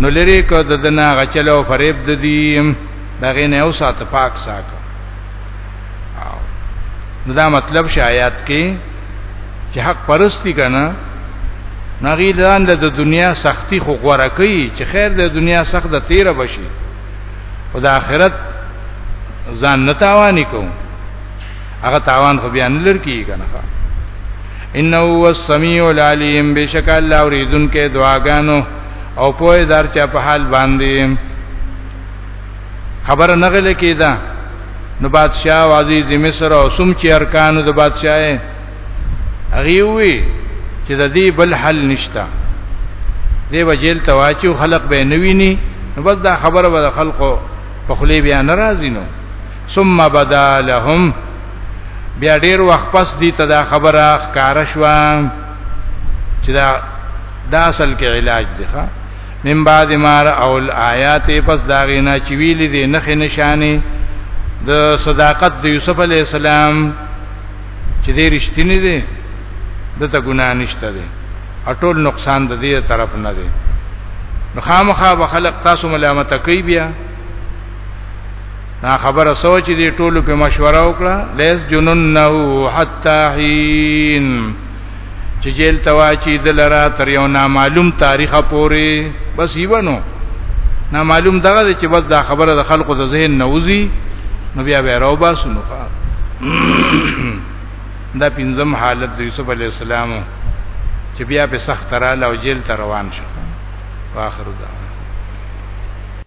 نو لری کو د دنا غچلو فریب د دی دغه نه او سات پاک سات نو دا مطلب شایات کې چې حق پرستی کنه نغی ځان د دنیا سختی خو غوړه کوي چې خیر د دنیا سخت د تیر بشي او د آخرت ځان نتاوانی کوم هغه تاوان خو بیان لر کیږي کنه انه هو السمیع العلیم بشک الله اوریدن کې دعاګانو او په دار چا په حال باندې خبر نه غل کیدا نو بادشاہ او عزیز مصر او سم چې ارکانو د بادشاہ هغه وی چې د دې بل حل نشتا دی وجیل تواچو خلق به نویني نو بس دا خبره به خلقو په خلی بیا ناراضی نو ثم بدا لهم بیا ډیر وخت پس دی ته دا خبره ښکار شو چې دا د اصل کې علاج دی ښا من بعد ما او الایات پس دا غینا چې ویلې دي نخ نشانه د صداقت د یوسف علی السلام چې دې رښتینی دي دته ګناه نشته دي اټول نقصان د دې طرف نه دي نو خامخا به خلق تاسو ملامت کوي بیا نا خبره سوچ دي ټولو په مشوره وکړه لیس جننه حتا حين چې جیل تواچی دلرا تر یو نامعلوم تاریخه پوري بس یونو نامعلوم دغه چې بس دا خبره د خلقو د ذهن نوزي نو بیا به روبا سنو دا پنځم حالت د یوسف علی السلام چې بیا په سخت را لو جیل ته روان شو واخر دا